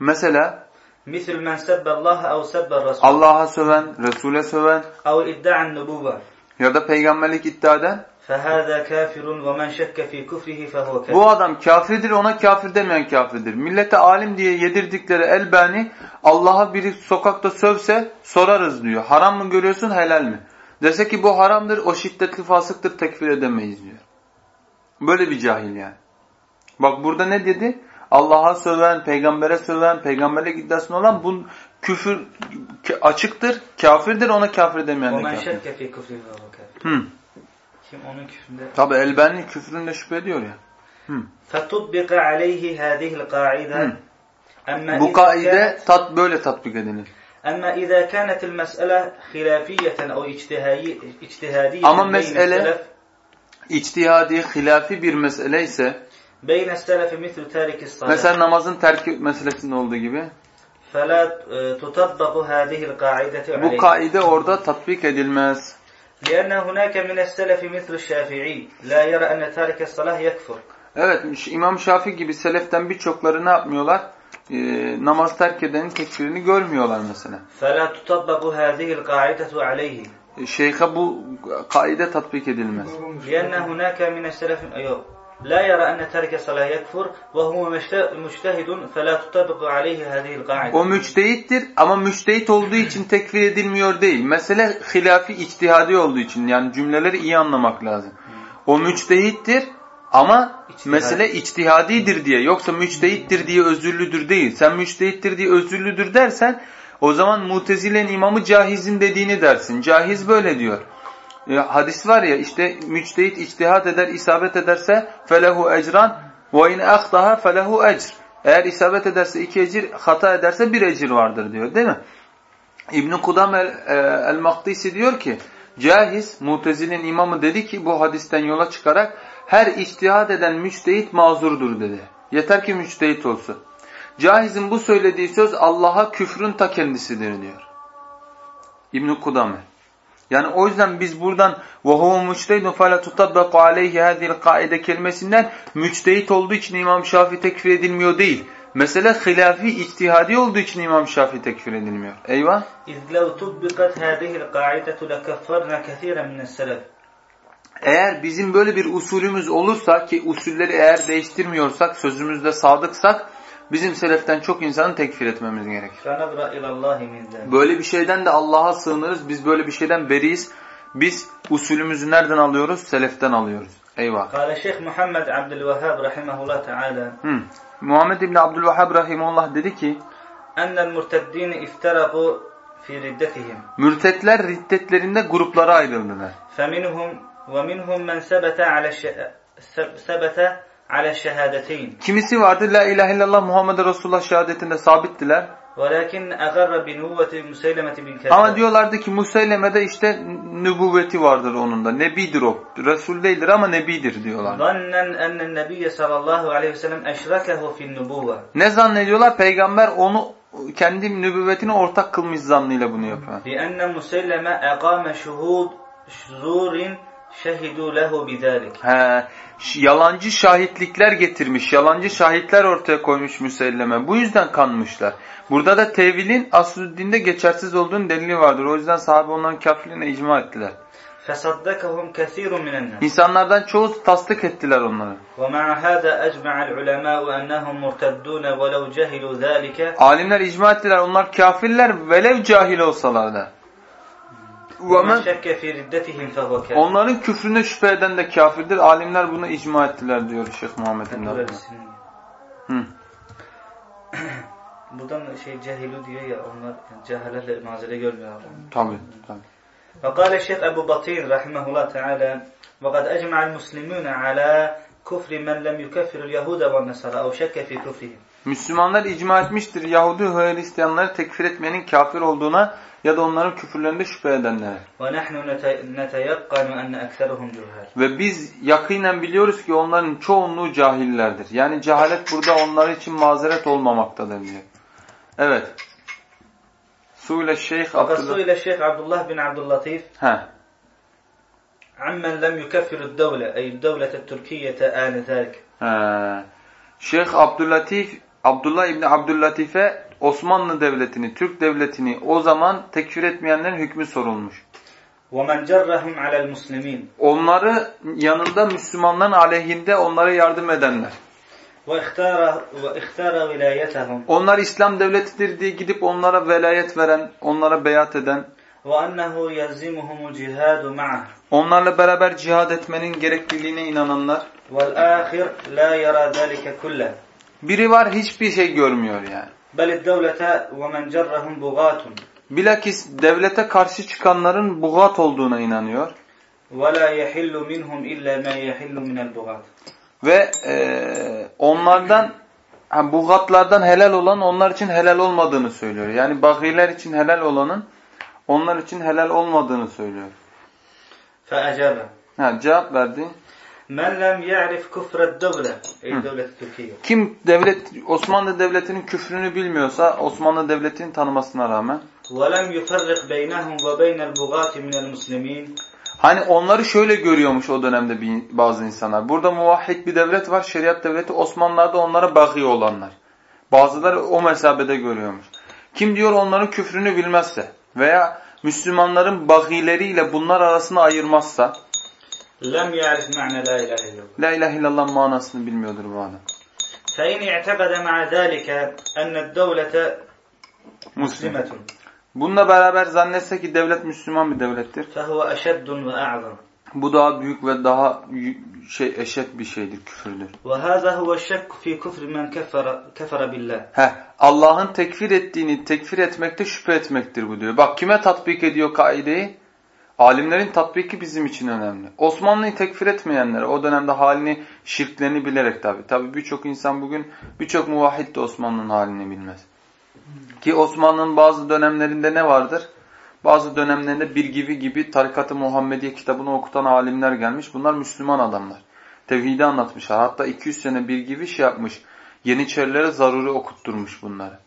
mesela مثل من سب الله أو سب الرسول Allah'a söven, Resul'e söven أو ادعى النبوة ya da peygamberlik iddia eden فهذا كافر ومن شك في كفره فهو كافر bu adam kafirdir ona kafir demeyen kafirdir. Millete alim diye yedirdikleri elbani Allah'a biri sokakta sövse sorarız diyor. Haram mı görüyorsun helal mi? Dese ki bu haramdır o şiddetli fasıktır tekfir edemeyiz diyor. Böyle bir cahil yani. Bak burada ne dedi? Allah'a söven, peygambere söven, peygamberlik iddiasında olan bu küfür açıktır, kafirdir ona kafir demeyen de ومن kafir. شك في كفره فهو كافir. Hı. Kim onun küfründe Tabi elbani küfründe şüphe ediyor ya. Hı. فطبق عليه هذه القاعدة Hı. أما Bu إذا kaide كانت tat böyle tatbik edilir. أما إذا كانت المسألة خلافية أو اجتهادية اجتهادية Ama بين mesele- السلف İçtihadi, hilafi bir mesele ise بين السلف مثل تارك الصلاة mesela namazın terki meselesinde olduğu gibi فلا e, تطبق هذه القاعدة bu عليه kaide orada tatbik edilmez. لأن هناك من السلف مثل الشافعي لا يرى أن تارك الصلاة يكفر Evet İmam Şafii gibi seleften birçokları ne yapmıyorlar? Ee, namaz terk edenin tekfirini görmüyorlar mesela. فلا تطبق هذه القاعدة عليه Ee, Şeyhe bu kaide tatbik edilmez. لأن هناك من السلف أيوه لا يرى أن تارك الصلاة يكفر وهو مجت- مجتهد فلا تطبق عليه هذه القاعدة O müçtehittir ama müçtehit olduğu için tekfir edilmiyor değil. Mesele hilafi içtihadi olduğu için yani cümleleri iyi anlamak lazım. O müçtehittir ama İçtihadi. mesele içtihadidir diye. Yoksa müçtehittir diye özürlüdür değil. Sen müçtehittir diye özürlüdür dersen o zaman Mutezile'nin imamı Cahiz'in dediğini dersin. Cahiz böyle diyor. E, hadis var ya işte müçtehit içtihat eder, isabet ederse felehu ecran ve in ahtaha felehu ecr. Eğer isabet ederse iki ecir, hata ederse bir ecir vardır diyor değil mi? İbn-i Kudam e, el-Maktisi diyor ki Cahiz, Mutezile'nin imamı dedi ki bu hadisten yola çıkarak her içtihad eden müçtehit mazurdur dedi. Yeter ki müçtehit olsun. Cahiz'in bu söylediği söz Allah'a küfrün ta kendisidir diyor. İbn-i Kudame. Yani o yüzden biz buradan وَهُوَ مُجْتَهِدٌ فَلَا تُطَبَّقُ عَلَيْهِ هَذِهِ الْقَائِدَ kelimesinden müçtehit olduğu için İmam Şafii tekfir edilmiyor değil. Mesele hilafi, içtihadi olduğu için İmam Şafii tekfir edilmiyor. Eyvah. إذ لو طبقت هذه القاعدة لكفرنا كثيرا من السلف eğer bizim böyle bir usulümüz olursa ki usulleri eğer değiştirmiyorsak, sözümüzde sadıksak bizim seleften çok insanı tekfir etmemiz gerekir. Böyle bir şeyden de Allah'a sığınırız. Biz böyle bir şeyden beriyiz. Biz usulümüzü nereden alıyoruz? Seleften alıyoruz. Eyvah. Kale Şeyh Muhammed Abdülvehhab rahimahullah teala. Muhammed İbni Abdülvehhab rahimahullah dedi ki Ennel murteddine iftaraku fi riddetihim. Mürtetler riddetlerinde gruplara ayrıldılar. Feminhum ومنهم من ثبت على الش... ثب- ثبت على الشهادتين Kimisi vardı la ilahe illallah Muhammed Resulullah şehadetinde sabittiler. ولكن أغر بنبوة مسيلمة بن Ama كذاب diyorlardı ki Museyleme'de işte nübüvveti vardır onun da. Nebidir o. Resul değildir ama nebidir diyorlar. ظنا أن النبي صلى الله عليه وسلم أشركه في النبوة Ne zannediyorlar? Peygamber onu kendi nübüvvetine ortak kılmış zannıyla bunu yapıyor. لأن مسيلمة أقام شهود زور شهدوا له بذلك He, ş- yalancı şahitlikler getirmiş, yalancı şahitler ortaya koymuş Müselleme. Bu yüzden kanmışlar. Burada da tevilin aslı geçersiz olduğunun delili vardır. O yüzden sahabe onların kafirliğine icma ettiler. فصدقهم كثير من الناس İnsanlardan çoğu tasdik ettiler onları. ومع هذا أجمع العلماء أنهم مرتدون ولو جهلوا ذلك Alimler icma ettiler. Onlar kafirler velev cahil olsalar da. ومن وَمَنْ- شك في ردتهم فهو كافر Onların küfrüne şüphe eden de kafirdir. Alimler bunu icma ettiler diyor Şeyh Muhammed bin Abdullah. Hı. Buradan şey cehilu diyor ya onlar cehalerle mazere görmüyorlar. Tabii, tabii. فقال الشيخ أبو بطين رحمه الله تعالى وقد أجمع المسلمون على كفر من لم يكفر اليهود والنصارى أو شك في كفرهم Müslümanlar icma etmiştir Yahudi ve Hristiyanları tekfir etmenin kafir olduğuna ya da onların küfürlerinde şüphe edenlere. Ve biz yakinen biliyoruz ki onların çoğunluğu cahillerdir. Yani cehalet burada onlar için mazeret olmamaktadır diyor. Evet. Suyle Şeyh Abdullah. Suyle Şeyh Abdullah bin Abdullatif. He. Ammen lem yukeffirud devle, ey devlete Türkiye'te ane zalik. Şeyh Abdullatif, Abdullah İbni Abdullatif'e Osmanlı Devleti'ni, Türk Devleti'ni o zaman tekfir etmeyenlerin hükmü sorulmuş. ومن جرهم على المسلمين Onları yanında Müslümanların aleyhinde onlara yardım edenler. واختار واختار ولايتهم Onlar İslam devletidir diye gidip onlara velayet veren, onlara beyat eden, وأنه يلزمهم الجهاد معه onlarla beraber cihad etmenin gerekliliğine inananlar. والآخر لا يرى ذلك كله Biri var hiçbir şey görmüyor yani. بل الدولة ومن جرهم بغاة Bilakis devlete karşı çıkanların bugat olduğuna inanıyor. ولا يحل منهم إلا ما يحل من البغاة Ve e, onlardan, ha, bugatlardan helal olan onlar için helal olmadığını söylüyor. Yani bagiler için helal olanın onlar için helal olmadığını söylüyor. فأجاب Ha, cevap verdi. Men lem ye'rif küfred devle. Ey devlet Türkiye. Kim devlet Osmanlı devletinin küfrünü bilmiyorsa Osmanlı devletini tanımasına rağmen ve lem yufarrik beynehum ve beynel bugati minel muslimin. Hani onları şöyle görüyormuş o dönemde bazı insanlar. Burada muvahhid bir devlet var. Şeriat devleti Osmanlılar'da onlara bakıyor olanlar. Bazıları o mesabede görüyormuş. Kim diyor onların küfrünü bilmezse veya Müslümanların bagileriyle bunlar arasını ayırmazsa لم يعرف معنى لا إله إلا الله La ilahe illallah manasını bilmiyordur bu adam. فإن اعتقد مع ذلك أن الدولة Müslüm. مسلمة Bununla beraber zannetse ki devlet Müslüman bir devlettir. فهو أشد وأعظم Bu daha büyük ve daha y- şey eşit bir şeydir, küfürdür. وهذا هو الشك في كفر من كفر كفر بالله Heh, Allah'ın tekfir ettiğini tekfir etmekte şüphe etmektir bu diyor. Bak kime tatbik ediyor kaideyi? Alimlerin tatbiki bizim için önemli. Osmanlı'yı tekfir etmeyenlere o dönemde halini, şirklerini bilerek tabi. Tabi birçok insan bugün, birçok muvahhid de Osmanlı'nın halini bilmez. Ki Osmanlı'nın bazı dönemlerinde ne vardır? Bazı dönemlerinde bir gibi gibi Tarikat-ı Muhammediye kitabını okutan alimler gelmiş. Bunlar Müslüman adamlar. Tevhidi anlatmışlar. Hatta 200 sene bir gibi şey yapmış. Yeniçerilere zaruri okutturmuş bunları.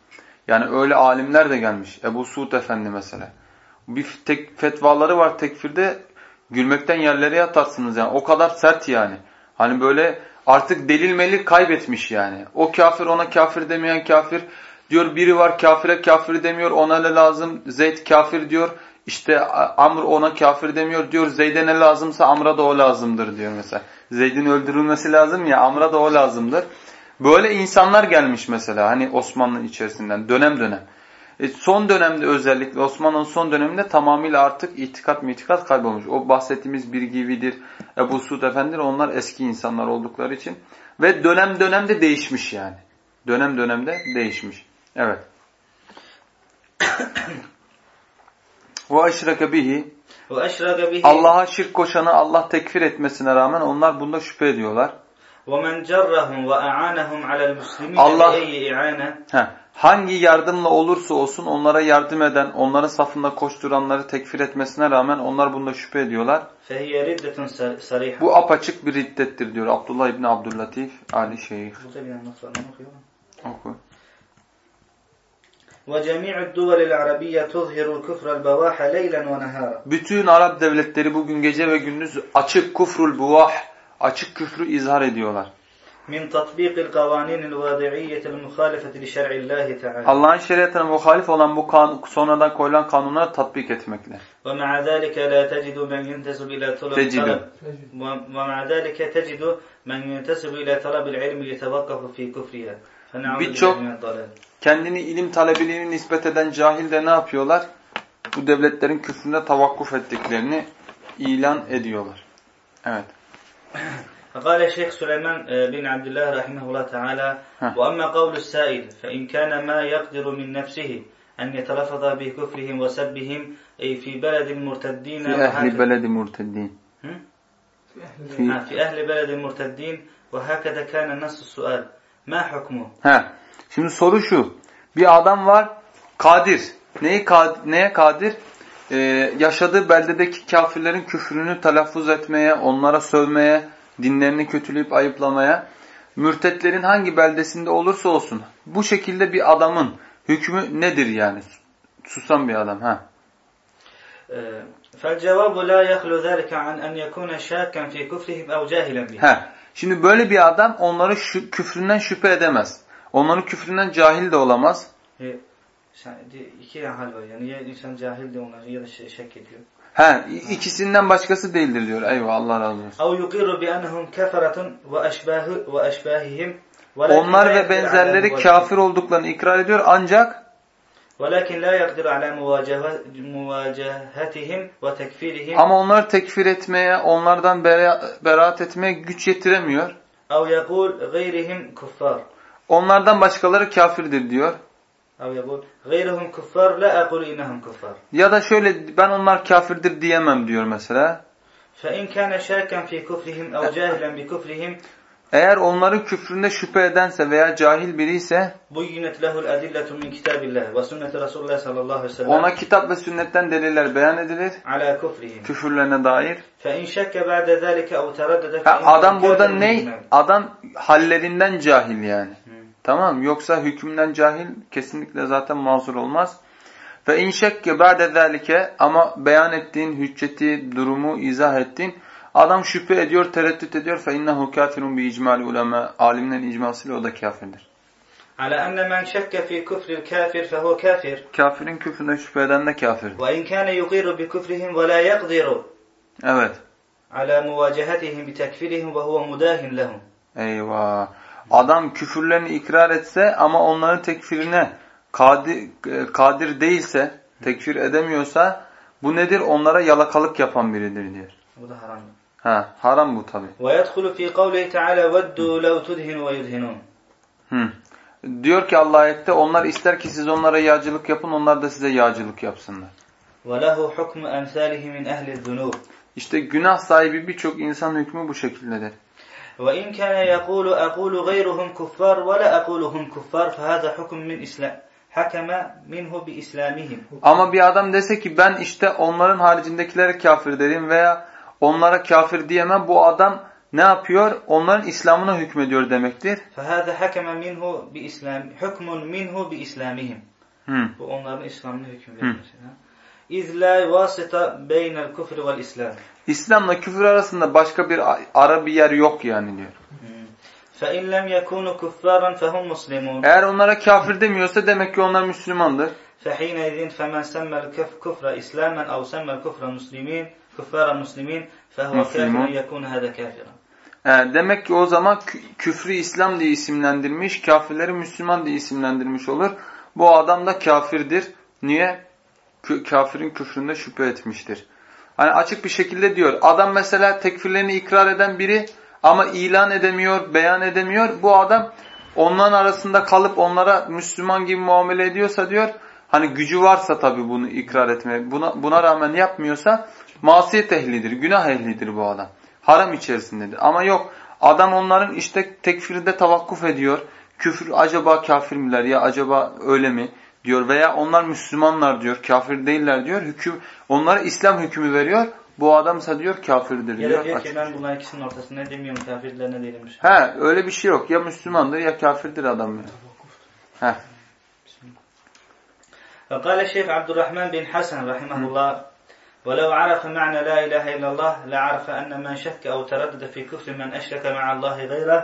Yani öyle alimler de gelmiş. Ebu Suud Efendi mesela. Bir tek fetvaları var tekfirde gülmekten yerlere yatarsınız yani. O kadar sert yani. Hani böyle artık delil melil kaybetmiş yani. O kafir ona kafir demeyen kafir. Diyor biri var kafire kafir demiyor ona ne lazım? Zeyd kafir diyor. İşte Amr ona kafir demiyor. Diyor Zeyd'e ne lazımsa Amr'a da o lazımdır diyor mesela. Zeyd'in öldürülmesi lazım ya Amr'a da o lazımdır. Böyle insanlar gelmiş mesela hani Osmanlı içerisinden dönem dönem. E, son dönemde özellikle Osmanlı'nın son döneminde tamamıyla artık itikat mı itikat kaybolmuş. O bahsettiğimiz bir gibidir, Ebu Suud Efendi'dir onlar eski insanlar oldukları için. Ve dönem dönemde değişmiş yani. Dönem dönemde değişmiş. Evet. Ve eşreke bihi وأشرك به Allah'a şirk koşanı Allah tekfir etmesine rağmen onlar bunda şüphe ediyorlar. ومن جرهم وأعانهم على المسلمين Allah- بأي إعانة Heh, hangi yardımla olursa olsun onlara yardım eden, onların safında koşturanları tekfir etmesine rağmen onlar bunda şüphe ediyorlar. Bu apaçık bir riddettir diyor Abdullah İbni Abdüllatif Ali Şeyh. Oku. Bütün Arap devletleri bugün gece ve gündüz açık kufrul buvah, açık küfrü izhar ediyorlar min tatbikil kavaninil vadi'iyyetil muhalefeti li şer'illah Allah'ın şeriatına muhalif olan bu kan, sonradan koyulan kanunlar tatbik etmekle. Ve ma'a zalike la tecidu men yentesubu ila talabil. Ve ma'a zalike tecidu men yentesubu ila talabil ilmi yetevakkafu fi kufriha. Birçok kendini ilim talebeliğini nispet eden cahil de ne yapıyorlar? Bu devletlerin küfrüne tavakkuf ettiklerini ilan ediyorlar. Evet. فقال الشيخ سليمان بن عبد الله رحمه الله تعالى ها. وأما قول السائل فإن كان ما يقدر من نفسه أن يتلفظ بكفرهم وسبهم أي في بلد المرتدين Fi ehli وهكذا- beledi murteddin. هم؟ Fi, آه، في أهل بلد المرتدين وهكذا كان نص السؤال ما حكمه he. Şimdi soru şu. Bir adam var kadir. Neyi kad neye kadir? Ee, yaşadığı beldedeki kafirlerin küfrünü telaffuz etmeye, onlara sövmeye, dinlerini kötüleyip ayıplamaya. Mürtetlerin hangi beldesinde olursa olsun. Bu şekilde bir adamın hükmü nedir yani? Susan bir adam. Ha. آه، فالجواب لا يخلو ذلك عن أن يكون شاكا في كفرهم أو جاهلا به He. Şimdi böyle bir adam onları şu, küfründen şüphe edemez. Onların küfründen cahil de olamaz. E, sen- de- iki hal var yani ya insan cahil de onları ya da şey- şek ediyor. Ha, ikisinden başkası değildir diyor. Eyvah Allah razı olsun. Av yuqirru bi ennehum keferatun ve eşbahu ve eşbahihim. Onlar ve benzerleri kafir olduklarını ikrar ediyor ancak Velakin la yakdir ala muvacehatihim ve tekfirihim. Ama onlar tekfir etmeye, onlardan beraat etmeye güç yetiremiyor. Av yakul gayrihim kuffar. Onlardan başkaları kafirdir diyor. Ya da şöyle ben onlar kafirdir diyemem diyor mesela. Eğer onların küfründe şüphe edense veya cahil biri ise ona kitap ve sünnetten deliller beyan edilir küfürlerine dair. Ha, adam burada ne? Adam hallerinden cahil yani. Hmm. Tamam Yoksa hükümden cahil kesinlikle zaten mazur olmaz. Ve inşek inşekke ba'de zalike ama beyan ettiğin hücceti, durumu izah ettin. Adam şüphe ediyor, tereddüt ediyor. Fe innehu kafirun bi icmal ulema. Alimlerin icmasıyla o da kafirdir. Ala enne men şekke fi küfril kafir fehu kafir. Kafirin küfründe şüphe eden de kafir. Ve in kâne yugiru bi küfrihim ve la yakdiru. Evet. Ala muvacehethihim bi tekfirihim ve huve mudahin lehum. Eyvah. Adam küfürlerini ikrar etse ama onların tekfirine kadir, kadir değilse, tekfir edemiyorsa bu nedir? Onlara yalakalık yapan biridir diyor. Bu da haram. Ha, haram bu tabi. ويدخل في قوله تعالى ودوا لو تدهن ويدهنون Hı. Diyor ki Allah ayette onlar ister ki siz onlara yağcılık yapın onlar da size yağcılık yapsınlar. وله حكم أمثاله من أهل الذنوب İşte günah sahibi birçok insan hükmü bu şekildedir. Ve in kana yaqulu aqulu gayruhum kuffar ve la aquluhum kuffar fehada hukm min islam hakeme minhu bi islamihim. Ama bir adam dese ki ben işte onların haricindekilere kafir derim veya onlara kafir diyemem bu adam ne yapıyor? Onların İslam'ına hükmediyor demektir. Fehada hakeme minhu bi islam hukmun minhu islamihim. Bu onların İslam'ına hüküm vermesi. İz la vasıta beynel küfr islam. İslam'la küfür arasında başka bir ara bir yer yok yani diyor. فإن لم يكونوا كفارا فهم مسلمون Eğer onlara kafir demiyorsa demek ki onlar Müslümandır. فحينئذ فمن سمى الكفر إسلاما أو سمى الكفر مسلمين كفار مسلمين فهو مسلمون. كافر يكون هذا كافرا Ee, demek ki o zaman kü- küfrü İslam diye isimlendirmiş, kafirleri Müslüman diye isimlendirmiş olur. Bu adam da kafirdir. Niye? Kü- kafirin küfründe şüphe etmiştir. Hani açık bir şekilde diyor. Adam mesela tekfirlerini ikrar eden biri ama ilan edemiyor, beyan edemiyor. Bu adam onların arasında kalıp onlara Müslüman gibi muamele ediyorsa diyor. Hani gücü varsa tabii bunu ikrar etmeye, buna, buna rağmen yapmıyorsa masiyet ehlidir, günah ehlidir bu adam. Haram içerisindedir. Ama yok adam onların işte tekfirde tavakkuf ediyor. Küfür acaba kafir miler ya acaba öyle mi diyor veya onlar Müslümanlar diyor, kafir değiller diyor. Hüküm onlara İslam hükmü veriyor. Bu adamsa diyor kafirdir Ya diyor. da diyor ki Açık. ben bunların ikisinin ortasında ne demiyorum kafirler ne değilmiş. He öyle bir şey yok. Ya Müslümandır ya kafirdir adam ya. He. فقال الشيخ عبد الرحمن بن حسن رحمه الله ولو عرف معنى لا إله إلا الله لعرف أن من شك أو تردد في كفر من أشرك مع الله غيره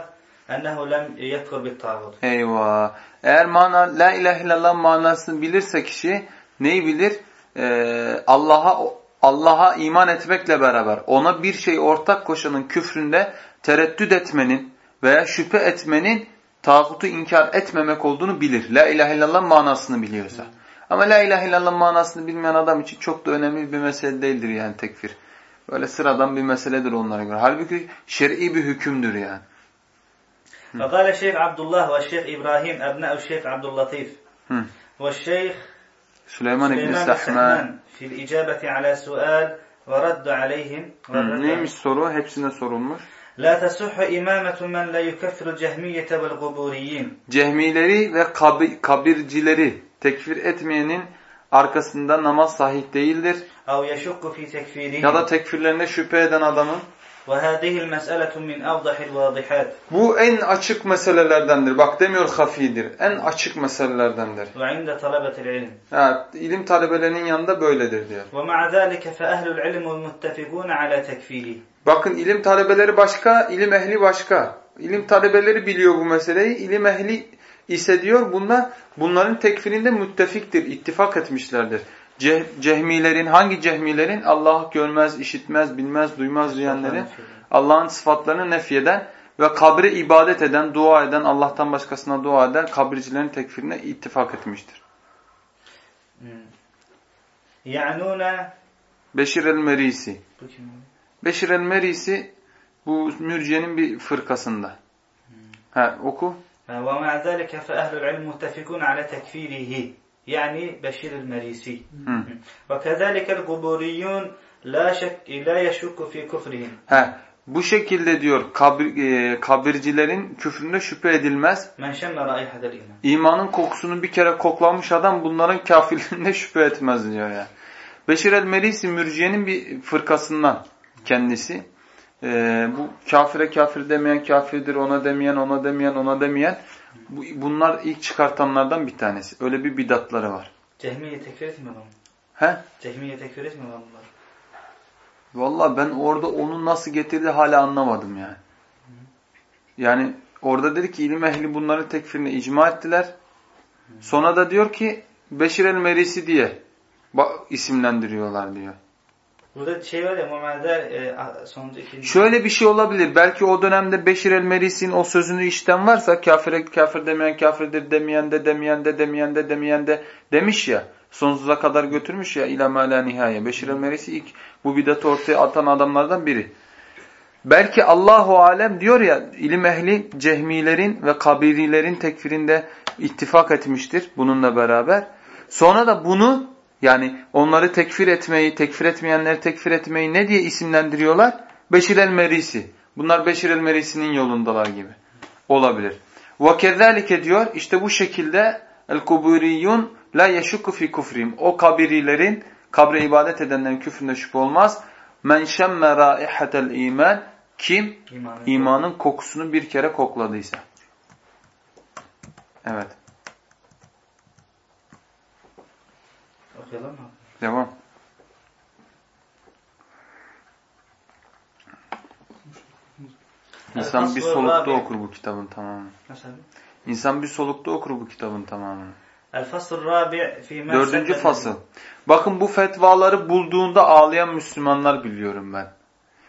أنه لم يكفر بالطاغوت Eyvah. Eğer mana la ilahe illallah manasını bilirse kişi neyi bilir? Ee, Allah'a Allah'a iman etmekle beraber ona bir şey ortak koşanın küfründe tereddüt etmenin veya şüphe etmenin tağutu inkar etmemek olduğunu bilir. La ilahe illallah manasını biliyorsa. Ama la ilahe illallah manasını bilmeyen adam için çok da önemli bir mesele değildir yani tekfir. Böyle sıradan bir meseledir onlara göre. Halbuki şer'i bir hükümdür yani. فقال الشيخ عبد الله والشيخ إبراهيم أبناء الشيخ عبد اللطيف Hı. والشيخ Süleyman İbni سليمان Sahman. السحمان في الإجابة على سؤال ورد عليهم Hı, والرد Neymiş soru? Hepsine sorulmuş. لا تصح إمامة من لا يكفر الجهمية والقبوريين Cehmileri ve kabi- kabircileri tekfir etmeyenin arkasında namaz sahih değildir. أو يشك في تكفيرهم Ya da tekfirlerinde şüphe eden adamın bu en açık meselelerdendir. Bak demiyor hafidir. En açık meselelerdendir. Ve Evet, ilim talebelerinin yanında böyledir diyor. Bakın ilim talebeleri başka, ilim ehli başka. İlim talebeleri biliyor bu meseleyi. İlim ehli ise diyor bunlar bunların tekfirinde müttefiktir, ittifak etmişlerdir. Ce cehmilerin, hangi cehmilerin? Allah'ı görmez, işitmez, bilmez, duymaz diyenlerin Allah'ın sıfatlarını nefyeden ve kabre ibadet eden, dua eden, Allah'tan başkasına dua eden kabricilerin tekfirine ittifak etmiştir. يعنون Beşir el-Merisi. bu kim? Beşir el-Merisi bu mürciyenin bir fırkasında. Ha, oku. ومع ذلك فأهل العلم متفقون على تكفيره yani Beşir'il Merisi. Ve kezalikel guburiyun la şek la yeşukku fi küfrihim. He. Bu şekilde diyor kabir, e, kabircilerin küfründe şüphe edilmez. İmanın kokusunu bir kere koklamış adam bunların kafirliğinde şüphe etmez diyor ya. Beşir el-Merisi mürciyenin bir fırkasından kendisi. E, bu kafire kafir demeyen kafirdir, ona demeyen, ona demeyen, ona demeyen. Bu, bunlar ilk çıkartanlardan bir tanesi. Öyle bir bidatları var. Cehmiye tekfir etmiyorlar mı? He? Cehmiye tekfir etmiyorlar bunlar. Vallahi ben orada onu nasıl getirdi hala anlamadım yani. Yani orada dedi ki ilim ehli bunların tekfirine icma ettiler. Sonra da diyor ki Beşir el-Merisi diye isimlendiriyorlar diyor. Burada şey var ya normalde e, sonunda ikinci... Şöyle bir şey olabilir. Belki o dönemde Beşir el-Merisi'nin o sözünü işten varsa kafire kafir demeyen kafirdir demeyen de demeyen de demeyen de demeyen de demiş ya. Sonsuza kadar götürmüş ya ila la nihaye. Beşir el-Merisi ilk bu bidatı ortaya atan adamlardan biri. Belki Allahu alem diyor ya ilim ehli cehmilerin ve kabirilerin tekfirinde ittifak etmiştir bununla beraber. Sonra da bunu yani onları tekfir etmeyi, tekfir etmeyenleri tekfir etmeyi ne diye isimlendiriyorlar? Beşir el-Merisi. Bunlar Beşir el-Merisi'nin yolundalar gibi. Olabilir. وَكَذَٰلِكَ diyor işte bu şekilde el-kuburiyun la yeşukku fi kufrim. O kabirilerin, kabre ibadet edenlerin küfründe şüphe olmaz. Men şemme raihatel iman kim İmanı. imanın kokusunu bir kere kokladıysa. Evet. Okuyalım mı? Devam. İnsan bir solukta okur bu kitabın tamamını. Nasıl? İnsan bir solukta okur bu kitabın tamamını. Dördüncü fasıl. Bakın bu fetvaları bulduğunda ağlayan Müslümanlar biliyorum ben.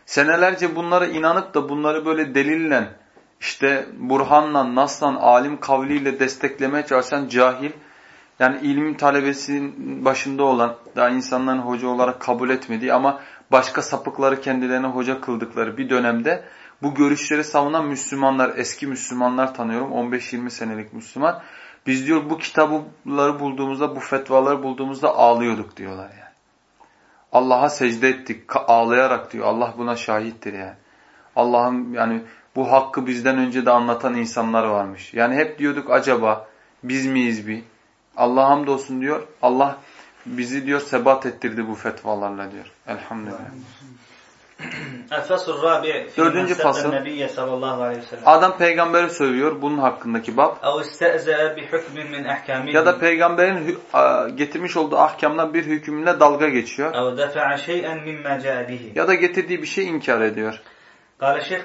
Senelerce bunlara inanıp da bunları böyle delille, işte burhanla, naslan, alim kavliyle desteklemeye çalışan cahil, yani ilmin talebesinin başında olan, daha insanların hoca olarak kabul etmediği ama başka sapıkları kendilerine hoca kıldıkları bir dönemde bu görüşleri savunan Müslümanlar, eski Müslümanlar tanıyorum, 15-20 senelik Müslüman. Biz diyor bu kitapları bulduğumuzda, bu fetvaları bulduğumuzda ağlıyorduk diyorlar yani. Allah'a secde ettik ağlayarak diyor. Allah buna şahittir yani. Allah'ım yani bu hakkı bizden önce de anlatan insanlar varmış. Yani hep diyorduk acaba biz miyiz bir? Allah'a hamdolsun diyor. Allah bizi diyor sebat ettirdi bu fetvalarla diyor. Elhamdülillah. El-fasl rabi' fi Dördüncü men fasıl. sebben nebiyye sallallahu aleyhi ve sellem. Adam peygamberi sövüyor bunun hakkındaki bab. Ev iste'ze bi hukmin min ahkamihi. Ya da peygamberin hü- a- getirmiş olduğu ahkamdan bir hükümle dalga geçiyor. Ev defa'a şey'en mimma ca'a bihi. Ya da getirdiği bir şey inkar ediyor. قال شيخ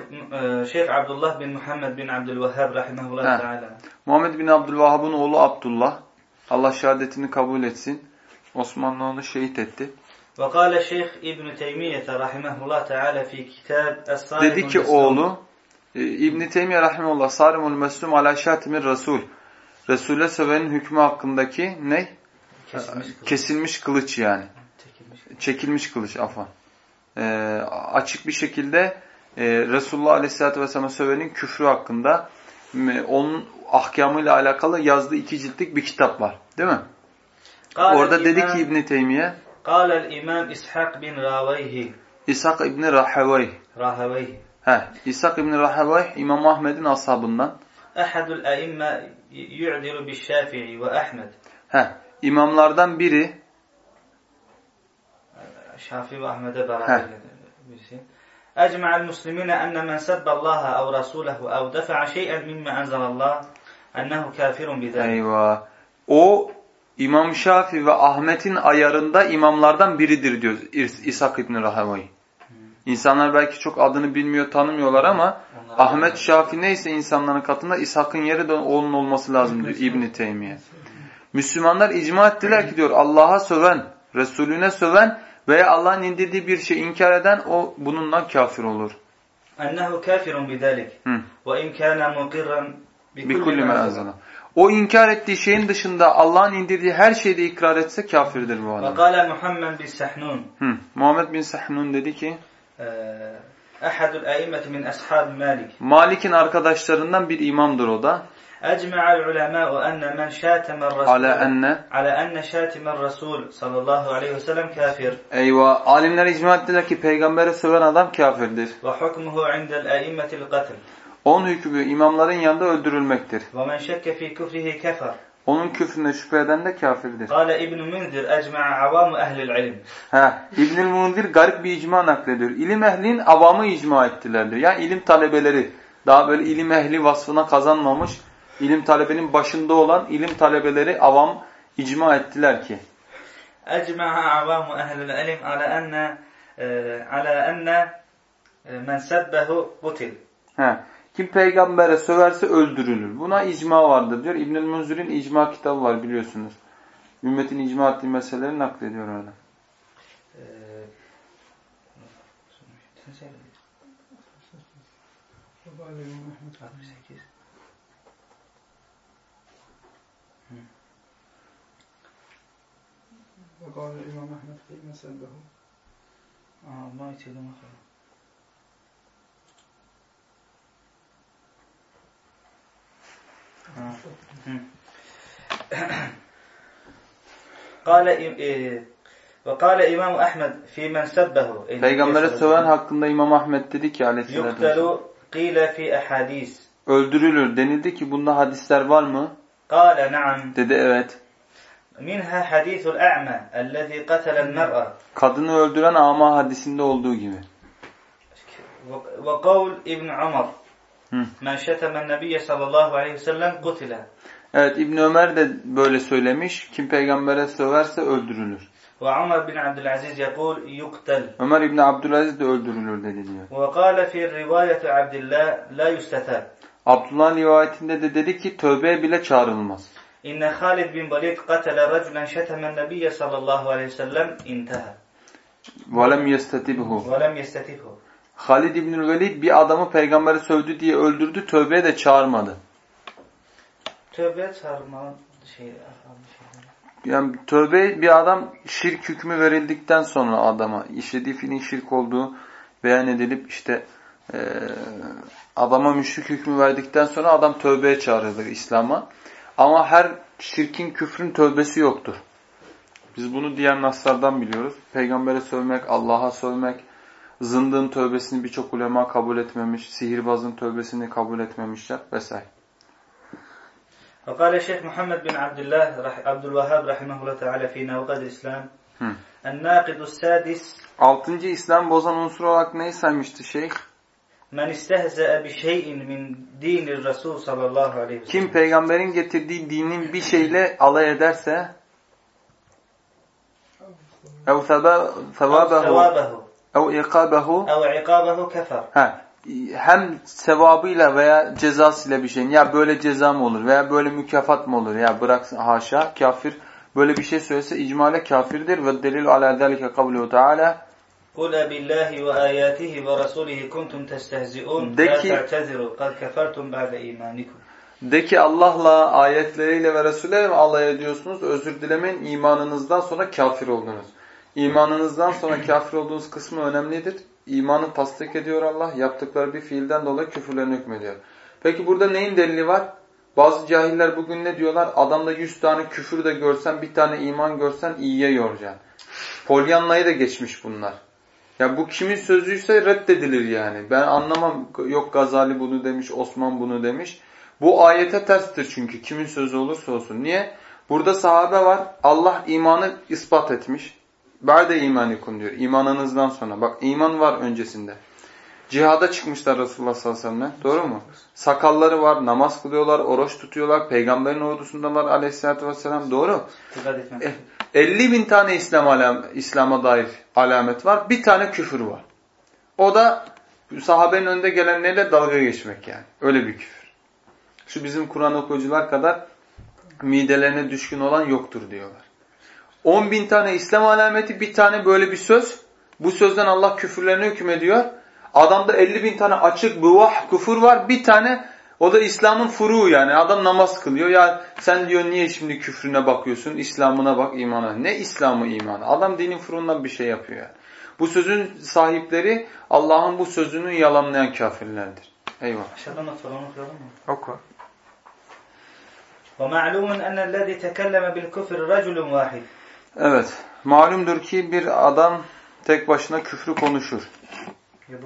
شيخ عبد الله بن محمد بن عبد الوهاب رحمه الله Ha. تعالى Muhammed bin Abdülvahhab'ın oğlu Abdullah. Allah şehadetini kabul etsin. Osmanlı onu şehit etti. وقال شيخ ابن تيمية رحمه الله تعالى في كتاب الصارم Dedi ki المسلوم oğlu e, İbn Teymiyye rahimehullah Sarimul Meslum ala şatimir Resul. Resul'e sövenin hükmü hakkındaki ne? kesilmiş kılıç. Kesilmiş kılıç yani. Çekilmiş. Çekilmiş kılıç afan. E, açık bir şekilde e, Resulullah Aleyhisselatü Vesselam'a sövenin küfrü hakkında e, onun ahkamıyla alakalı yazdığı iki ciltlik bir kitap var. Değil mi? Kâle Orada dedi ki İbn Teymiye Kâlel İmam İshak bin Raveyhi İshak İbn Rahaveyh Rahaveyh He, İshak İbn Rahaveyh İmam Ahmed'in ashabından. Ehadul e'imme yu'diru bi Şafii ve Ahmed. He, imamlardan biri Şafii ve Ahmed'e beraber birisi أجمع المسلمين أن من سب الله أو رسوله أو دفع شيئا مما أنزل الله أنه كافر بذلك Eyvah. O İmam Şafi ve Ahmet'in ayarında imamlardan biridir diyor İs- İshak İbni Rahavayı. İnsanlar belki çok adını bilmiyor, tanımıyorlar ama Ahmet Şafi neyse insanların katında İshak'ın yeri de onun olması lazım diyor İbni Teymiye. Müslümanlar icma ettiler ki diyor Allah'a söven, Resulüne söven veya Allah'ın indirdiği bir şey inkar eden o bununla kafir olur. Ennehu kafirun bidalik ve in kana muqirran bikulli ma anzala. O inkar ettiği şeyin dışında Allah'ın indirdiği her şeyde ikrar etse kafirdir bu adam. Ve kâle Muhammed bin Sahnun. Muhammed bin Sahnun dedi ki ee, Ahadul a'immeti min ashab Malik. Malik'in arkadaşlarından bir imamdır o da. Ecma'al ulema'u enne men şâtemer rasul. Ala enne. Ala enne şâtimer rasul sallallahu aleyhi ve sellem kafir. Eyvah. Alimler icma ettiler ki peygamberi söven adam kafirdir. Ve hukmuhu indel e'immetil katl. Onun hükmü imamların yanında öldürülmektir. Ve men şekke fi küfrihi kefer. Onun küfrüne şüphe eden de kafirdir. Kale İbn-i Münzir ecma'a avamu ehlil ilim. Ha, İbn-i garip bir icma naklediyor. İlim ehlinin avamı icma ettiler diyor. Yani ilim talebeleri daha böyle ilim ehli vasfına kazanmamış İlim talebenin başında olan ilim talebeleri avam icma ettiler ki. Ecma'a avamu ehlül ilim ala enne e, ala enne e, men sebbehu butil. He. Kim peygambere söverse öldürülür. Buna icma vardır diyor. İbnül Münzir'in icma kitabı var biliyorsunuz. Ümmetin icma ettiği meseleleri naklediyor orada. Ee, وقال الإمام أحمد 68. وقال الإمام أحمد فيما سبه آه، ما يصير ما خلاص. آه. هم. قال إم- إيه، وقال إمام أحمد في من سبه النبي Peygambere صلى الله söven عليه hakkında İmam Ahmet dedi ki وسلم aleyhissalatü vesselam. يقتل قيل في أحاديث Öldürülür denildi ki bunda hadisler var mı? قال نعم Dedi evet. Minha hadisul a'ma ellezî qatelen mer'a. Kadını öldüren ama hadisinde olduğu gibi. Ve kavl İbn Ömer. Men şetemen nebiyye sallallahu aleyhi ve sellem kutile. Evet İbn Ömer de böyle söylemiş. Kim peygambere söverse öldürülür. Ve Ömer bin Abdülaziz yakul yuktel. Ömer İbn Abdülaziz de öldürülür dedi diyor. Ve kâle fi rivayeti Abdillah la yüstetab. Abdullah'ın rivayetinde de dedi ki tövbeye bile çağrılmaz. İnne Halid bin Balid katele raculen şetemen nebiyye sallallahu aleyhi ve sellem intaha. Velem yestetibhu. Velem yestetibhu. Halid İbnül Velid bir adamı peygamberi sövdü diye öldürdü, tövbeye de çağırmadı. Tövbeye çağırma şey, şey yani tövbe bir adam şirk hükmü verildikten sonra adama işlediği fiilin şirk olduğu beyan edilip işte e, adama müşrik hükmü verdikten sonra adam tövbeye çağrılır İslam'a. Ama her şirkin küfrün tövbesi yoktur. Biz bunu diğer naslardan biliyoruz. Peygambere sövmek, Allah'a sövmek, zındığın tövbesini birçok ulema kabul etmemiş, sihirbazın tövbesini kabul etmemişler vesaire. وقال الشيخ محمد بن عبد الله رح عبد الوهاب رحمه الله تعالى في نوقد الإسلام Hı. الناقد السادس Altıncı İslam bozan unsur olarak neyi saymıştı şeyh? Men istehze'e bi şeyin min dinir Resul sallallahu aleyhi ve sellem. Kim peygamberin getirdiği dinin bir şeyle alay ederse ev sevabehu ev ikabehu ev ikabehu kefer. Ha. Hem sevabıyla veya cezasıyla bir şeyin ya böyle ceza mı olur veya böyle mükafat mı olur ya bıraksın haşa kafir böyle bir şey söylese icmale kafirdir ve delil ala zalike kavluhu teala قل بالله وآياته ورسوله كنتم تستهزئون De لا ki- تعتذروا قد كفرتم بعد إيمانكم De ki Allah'la, ayetleriyle ve Resulüyle mi alay ediyorsunuz? Özür dilemeyin imanınızdan sonra kafir oldunuz. İmanınızdan sonra kafir olduğunuz kısmı önemlidir. İmanı tasdik ediyor Allah. Yaptıkları bir fiilden dolayı küfürlerine hükmediyor. Peki burada neyin delili var? Bazı cahiller bugün ne diyorlar? Adamda yüz tane küfür de görsen, bir tane iman görsen iyiye yoracaksın. Polyanlayı da geçmiş bunlar. Ya bu kimin sözüyse reddedilir yani. Ben anlamam. Yok Gazali bunu demiş, Osman bunu demiş. Bu ayete terstir çünkü kimin sözü olursa olsun. Niye? Burada sahabe var. Allah imanı ispat etmiş. Ba'de imanikum diyor. İmanınızdan sonra. Bak iman var öncesinde. Cihada çıkmışlar Resulullah sallallahu aleyhi ve sellem. Doğru mu? Sakalları var, namaz kılıyorlar, oruç tutuyorlar, peygamberin ordusundalar aleyhissalatü vesselam. Doğru. Eh, 50 bin tane İslam alam İslam'a dair alamet var. Bir tane küfür var. O da sahabenin önünde gelenlerle dalga geçmek yani. Öyle bir küfür. Şu bizim Kur'an okuyucular kadar midelerine düşkün olan yoktur diyorlar. 10 bin tane İslam alameti bir tane böyle bir söz. Bu sözden Allah küfürlerine hükmediyor. Adamda 50 bin tane açık bıvah küfür var. Bir tane o da İslam'ın furu yani. Adam namaz kılıyor. Ya sen diyor niye şimdi küfrüne bakıyorsun? İslam'ına bak imana. Ne İslam'ı imanı? Adam dinin furundan bir şey yapıyor yani. Bu sözün sahipleri Allah'ın bu sözünü yalanlayan kafirlerdir. Eyvallah. Aşağıdan not var onu okuyalım mı? Oku. ومعلوم أن الذي تكلم بالكفر رجل واحد Evet. Malumdur ki bir adam tek başına küfrü konuşur. Ya.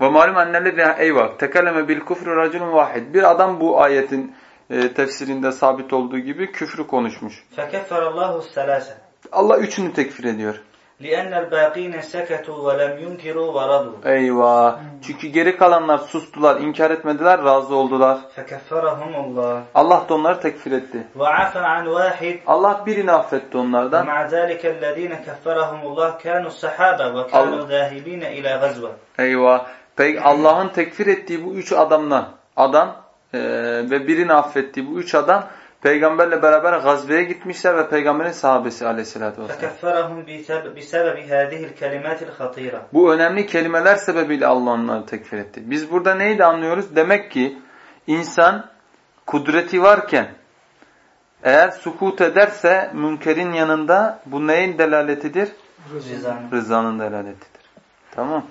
Ve malum ennellezine eyvah tekelleme bil küfrü raculun vahid. Bir adam bu ayetin e, tefsirinde sabit olduğu gibi küfrü konuşmuş. Fekefferallahu selase. Allah üçünü tekfir ediyor. لأن الباقين سكتوا ولم ينكروا ورضوا Eyvah. Çünkü geri kalanlar sustular, inkar etmediler, razı oldular. فكفرهم الله Allah da onları tekfir etti. وعفى عن واحد Allah birini affetti onlardan. ومع ذلك الذين كفرهم الله كانوا الصحابة وكانوا ذاهبين إلى غزوة Eyvah. Peki Allah'ın tekfir ettiği bu üç adamdan, adam e, ve birini affettiği bu üç adam peygamberle beraber gazveye gitmişler ve peygamberin sahabesi aleyhissalatü vesselam. Bu önemli kelimeler sebebiyle Allah onları tekfir etti. Biz burada neyi de anlıyoruz? Demek ki insan kudreti varken eğer sukut ederse münkerin yanında bu neyin delaletidir? Rızanın, Rızanın delaletidir. Tamam.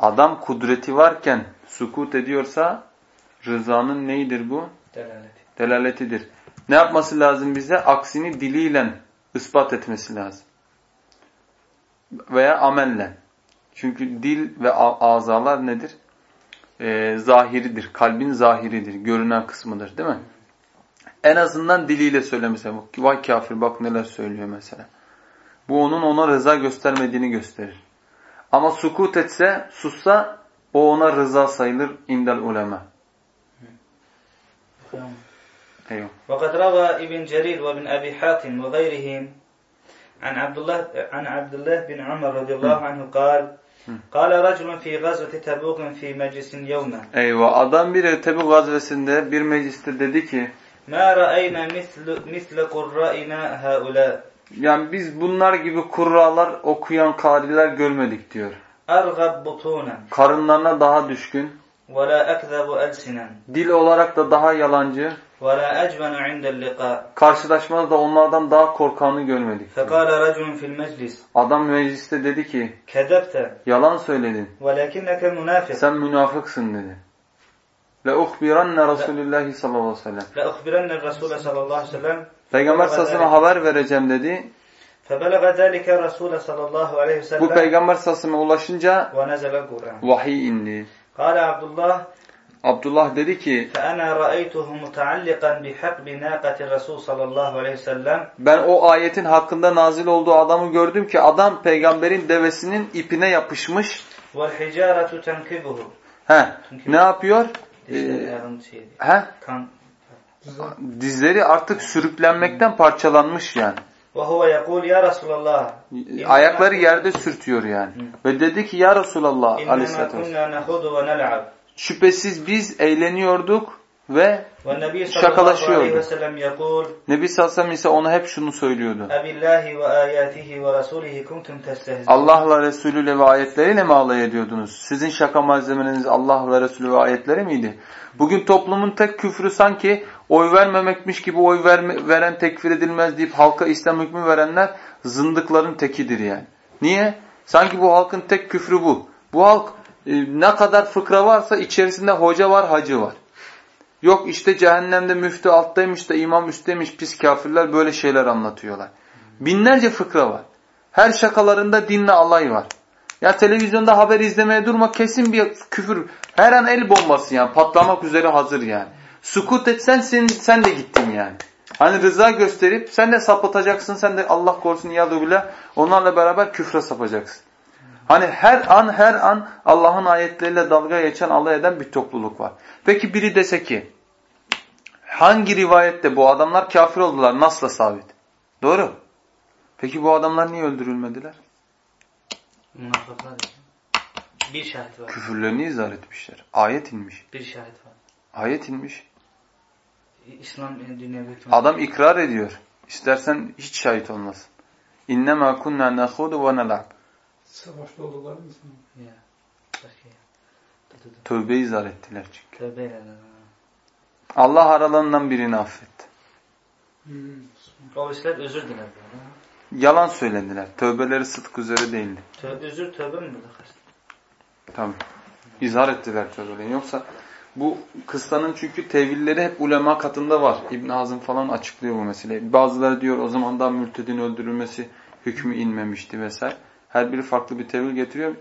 Adam kudreti varken sukut ediyorsa rızanın neyidir bu? Delaleti. Delaletidir. Ne yapması lazım bize? Aksini diliyle ispat etmesi lazım. Veya amelle. Çünkü dil ve azalar nedir? Ee, zahiridir. Kalbin zahiridir. Görünen kısmıdır değil mi? En azından diliyle söylemesi. Vay kafir bak neler söylüyor mesela. Bu onun ona rıza göstermediğini gösterir. Ama sukut etse, sussa o ona rıza sayılır indel ulema. Eyvallah. وقد روى ابن جرير وابن أبي حاتم وغيرهم عن عبد الله عن عبد الله بن عمر رضي الله عنه قال قال رجل في غزوة تبوك في مجلس يوما Eyvah. Adam bir Tebuk gazvesinde bir mecliste dedi ki ما رأينا مثل مثل قرائنا هؤلاء yani biz bunlar gibi kurralar okuyan kariler görmedik diyor. أرغب بطونا Karınlarına daha düşkün, ولا أكذب ألسنا dil olarak da daha yalancı, ولا أجبن عند اللقاء karşılaşmada da onlardan daha korkanı görmedik. فقال رجل في المجلس Adam mecliste dedi ki كذبت yalan söyledin. ولكنك منافق Sen münafıksın dedi. لَاُخْبِرَنَّ رَسُولِ اللّٰهِ sallallahu aleyhi ve sellem. لأخبرن الرسول صلى الله عليه وسلم Peygamber sallallahu haber vereceğim dedi. فبلغ ذلك الرسول صلى الله عليه Bu وسلم peygamber sallallahu ulaşınca ونزل القرآن vahiy indi. قال عبد الله Abdullah dedi ki Ben o ayetin hakkında nazil olduğu adamı gördüm ki adam peygamberin devesinin ipine yapışmış. He, ne yapıyor? Ee. Dizleri artık sürüklenmekten parçalanmış yani. Ee, ayakları yerde sürtüyor yani. Ve dedi ki ya Resulallah aleyhissalatü vesselam şüphesiz biz eğleniyorduk ve şakalaşıyorduk. Nebi Sallam ise ona hep şunu söylüyordu. Allah'la Resulüyle ve ayetleriyle mi alay ediyordunuz? Sizin şaka malzemeniz Allah'la Resulü ve ayetleri miydi? Bugün toplumun tek küfrü sanki oy vermemekmiş gibi oy verme, veren tekfir edilmez deyip halka İslam hükmü verenler zındıkların tekidir yani. Niye? Sanki bu halkın tek küfrü bu. Bu halk ne kadar fıkra varsa içerisinde hoca var, hacı var. Yok işte cehennemde müftü alttaymış da imam üstteymiş pis kafirler böyle şeyler anlatıyorlar. Binlerce fıkra var. Her şakalarında dinle alay var. Ya televizyonda haber izlemeye durma kesin bir küfür. Her an el bombası yani patlamak üzere hazır yani. Sukut etsen sen, sen de gittin yani. Hani rıza gösterip sen de sapıtacaksın sen de Allah korusun ya bile onlarla beraber küfre sapacaksın. Hani her an her an Allah'ın ayetleriyle dalga geçen, alay eden bir topluluk var. Peki biri dese ki hangi rivayette bu adamlar kafir oldular? Nasla sabit. Doğru. Peki bu adamlar niye öldürülmediler? Münafıklar. Bir şahit var. Küfürlerini izah etmişler. Ayet inmiş. Bir şahit var. Ayet inmiş. İslam büyük Adam ikrar ediyor. İstersen hiç şahit olmasın. İnnemâ kunnâ nâhûdu ve nel'ab. Savaşta oldular mı? Ya. Tövbe izah ettiler çünkü. Tövbe eyle. Allah aralarından birini affetti. Hmm. O işler özür diler. Yalan söylediler. Tövbeleri sıdk üzere değildi. Tö özür tövbe mi? Tabii. İzhar ettiler tövbelerini. Yoksa bu kıssanın çünkü tevilleri hep ulema katında var. İbn Hazım falan açıklıyor bu meseleyi. Bazıları diyor o zaman da mürtedin öldürülmesi hükmü inmemişti vesaire. Her biri farklı bir tevil getiriyor.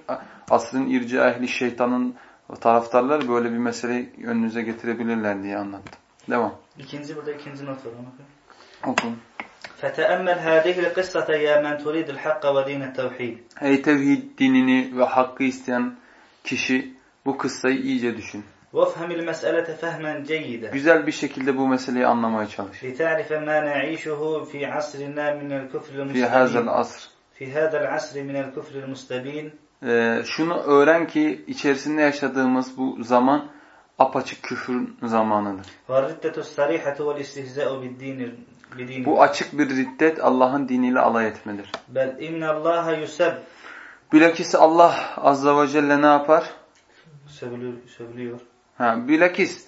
Aslın irci ehli şeytanın taraftarları böyle bir meseleyi önünüze getirebilirler diye anlattım. Devam. İkinci burada ikinci not var. Onu okuyun. Okun. فتأمل هذه القصة يا من تريد الحق ودين التوحيد Ey tevhid dinini ve hakkı isteyen kişi bu kıssayı iyice düşün. وافهم المسألة فهما جيدا Güzel bir şekilde bu meseleyi anlamaya çalış. لتعرف ما نعيشه في عصرنا من الكفر Fi hazel المستبين asr. fi hadal asri minel küfril mustabin şunu öğren ki içerisinde yaşadığımız bu zaman apaçık küfrün zamanıdır. Bu açık bir riddet Allah'ın diniyle alay etmedir. Bilakis Allah azza ve celle ne yapar? Sövülüyor. Ha, bilakis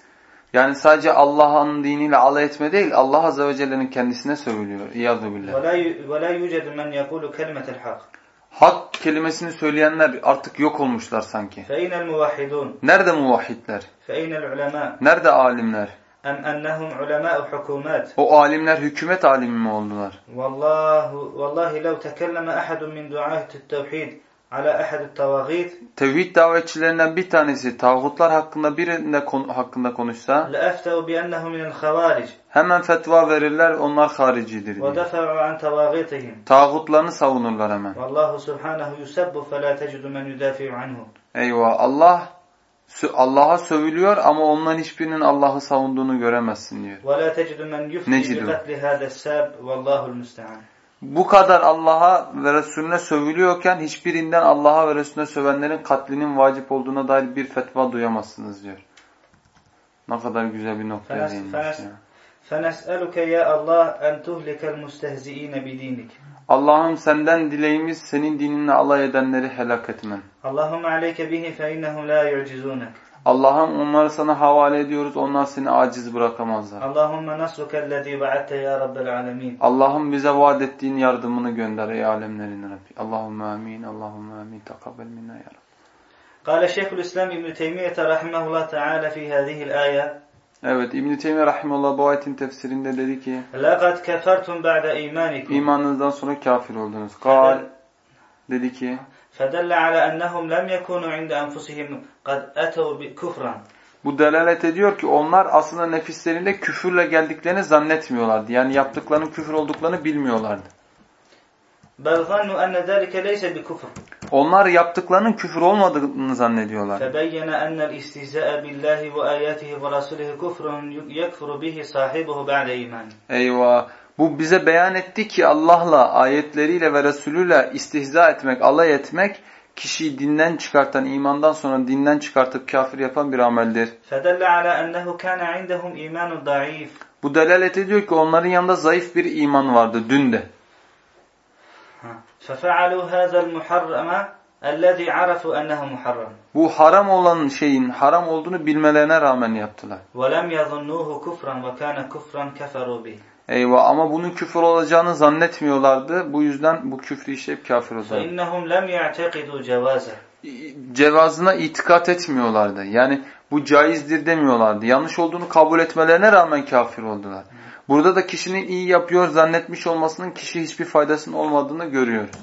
yani sadece Allah'ın diniyle alay etme değil Allah azze ve celle'nin kendisine sövülüyor. İyadu billah. ولا ي- ولا يوجد من يقول كلمة الحق Hak kelimesini söyleyenler artık yok olmuşlar sanki. فأين الموحدون Nerede muvahhidler? فأين العلماء Nerede alimler? أم أنهم علماء حكومات O alimler hükümet alimi mi oldular? والله والله لو تكلم أحد من دعاة التوحيد على أحد الطواغيت Tevhid davetçilerinden bir tanesi tağutlar hakkında birinde konu, hakkında konuşsa hemen fetva verirler onlar haricidir diye. Tağutlarını savunurlar hemen. Eyvah Allah Allah'a sövülüyor ama onların hiçbirinin Allah'ı savunduğunu göremezsin diyor. Necidun تجد من يفتي نجد. بقتل هذا الساب والله المستعان Bu kadar Allah'a ve Resulüne sövülüyorken hiçbirinden Allah'a ve Resulüne sövenlerin katlinin vacip olduğuna dair bir fetva duyamazsınız diyor. Ne kadar güzel bir noktaya Fenas- değinmiş fenas- ya. فنسألك يا الله أن تهلك المستهزئين بدينك Allah'ım senden dileğimiz senin dininle alay edenleri helak etmen. اللهم عليك به فإنهم لا يعجزونك Allah'ım onları sana havale ediyoruz. Onlar seni aciz bırakamazlar. اللهم نصرك الذي وعدت يا رب العالمين Allah'ım bize vaat ettiğin yardımını gönder ey alemlerin Rabbi. Allahümme amin. Allahümme amin. Takabbel minna ya Rabbi. قال شيخ الإسلام ابن تيمية رحمه الله تعالى في هذه الآية Evet İbn-i Teymiye Rahimullah bu ayetin tefsirinde dedi ki لقد كفرتم بعد إيمانكم imanınızdan sonra kafir oldunuz. Kal dedi ki Fedelle ala ennehum lem yekunu inde enfusihim kad etev bi kufran. Bu delalet ediyor ki onlar aslında nefislerinde küfürle geldiklerini zannetmiyorlardı. Yani yaptıklarının küfür olduklarını bilmiyorlardı. Bel zannu enne zelike leyse bi kufr. Onlar yaptıklarının küfür olmadığını zannediyorlar. Tebeyyene ennel istihza'a billahi ve ayatihi ve rasulihi kufrun yekfuru bihi sahibuhu ba'de iman. Eyvah! Bu bize beyan etti ki Allah'la, ayetleriyle ve Resulüyle istihza etmek, alay etmek kişiyi dinden çıkartan, imandan sonra dinden çıkartıp kafir yapan bir ameldir. فدل على أنه كان عندهم إيمان ضعيف Bu delalet ediyor ki onların yanında zayıf bir iman vardı dün de. ففعلوا هذا المحرم الذي عرفوا أنه محرم Bu haram olan şeyin haram olduğunu bilmelerine rağmen yaptılar. ولم يظنوه كفرا وكان كفرا كفروا به Eyvah ama bunun küfür olacağını zannetmiyorlardı. Bu yüzden bu küfrü işleyip kafir oldular. İnnehum lem ya'taqidu cevaze. Cevazına itikat etmiyorlardı. Yani bu caizdir demiyorlardı. Yanlış olduğunu kabul etmelerine rağmen kafir oldular. Burada da kişinin iyi yapıyor zannetmiş olmasının kişi hiçbir faydasının olmadığını görüyoruz.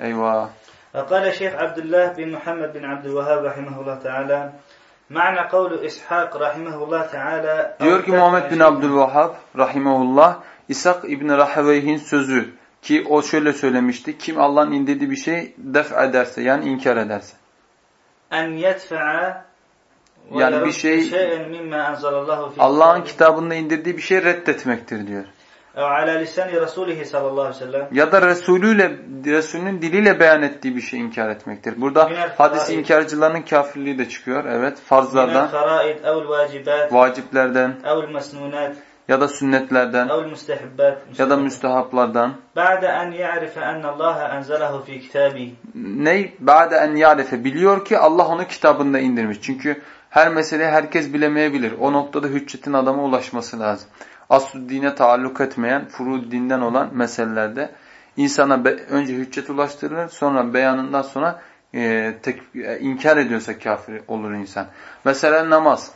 Eyvah. Ve kâle Şeyh Abdullah bin Muhammed bin Abdülvehhab rahimahullah teâlâ Ma'na kavlu İshak rahimehullah teala Diyor ki Muhammed bin Abdülvahhab rahimehullah İshak İbni Raheveyh'in sözü ki o şöyle söylemişti. Kim Allah'ın indirdiği bir şey def ederse yani inkar ederse. En yedfe'a yani bir şey Allah'ın kitabında indirdiği bir şey reddetmektir diyor. Ya da Resulüyle, Resulünün diliyle beyan ettiği bir şey inkar etmektir. Burada hadis inkarcılarının kafirliği de çıkıyor. Evet. Farzlardan, vaciplerden ya da sünnetlerden ya da müstehaplardan. Ney? Ba'de en ya'rife. Biliyor ki Allah onu kitabında indirmiş. Çünkü her meseleyi herkes bilemeyebilir. O noktada hüccetin adama ulaşması lazım. Aslı dine taalluk etmeyen, furu dinden olan meselelerde insana önce hüccet ulaştırılır. Sonra beyanından sonra e, tek, e, inkar ediyorsa kafir olur insan. Mesela namaz.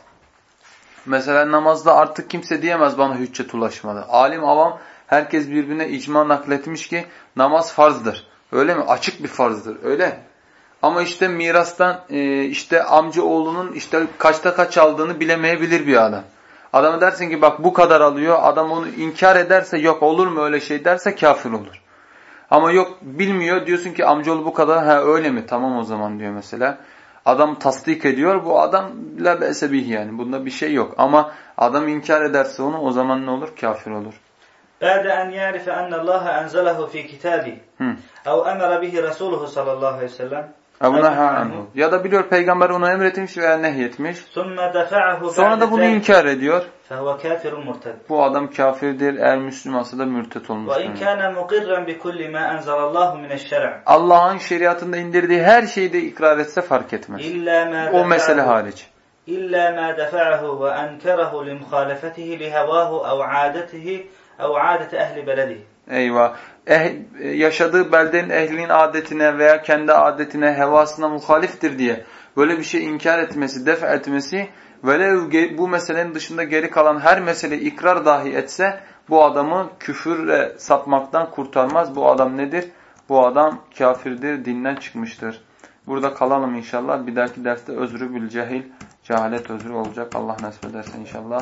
Mesela namazda artık kimse diyemez bana hüccet ulaşmadı. Alim avam herkes birbirine icma nakletmiş ki namaz farzdır. Öyle mi? Açık bir farzdır. Öyle. Ama işte mirastan e, işte amca oğlunun işte kaçta kaç aldığını bilemeyebilir bir adam. Adama dersin ki bak bu kadar alıyor. Adam onu inkar ederse yok olur mu öyle şey derse kafir olur. Ama yok bilmiyor diyorsun ki amcaoğlu bu kadar ha öyle mi tamam o zaman diyor mesela. Adam tasdik ediyor bu adam la be'se bih yani bunda bir şey yok. Ama adam inkar ederse onu o zaman ne olur? Kafir olur. ba'de en ya'rife enne Allah enzelahu fi kitabihi Hı. ev emara bihi rasuluhu sallallahu aleyhi ve ya da biliyor peygamber onu emretmiş veya nehyetmiş. Sonra da bunu inkar ediyor. Bu adam kafirdir. Eğer Müslümansa da mürtet olmuştur. Allah'ın şeriatında indirdiği her şeyi de ikrar etse fark etmez. O mesele hariç. İlla ma defa'ahu ve enkerehu li muhalefetihi li hevahu ev adetihi ev adet ehli beledihi. Eyvah. Eh, yaşadığı beldenin ehlinin adetine veya kendi adetine, hevasına muhaliftir diye böyle bir şey inkar etmesi, def etmesi velev bu meselenin dışında geri kalan her mesele ikrar dahi etse bu adamı küfürle sapmaktan kurtarmaz. Bu adam nedir? Bu adam kafirdir, dinden çıkmıştır. Burada kalalım inşallah. Bir dahaki derste özrü bil cehil, cehalet özrü olacak. Allah nasip ederse inşallah.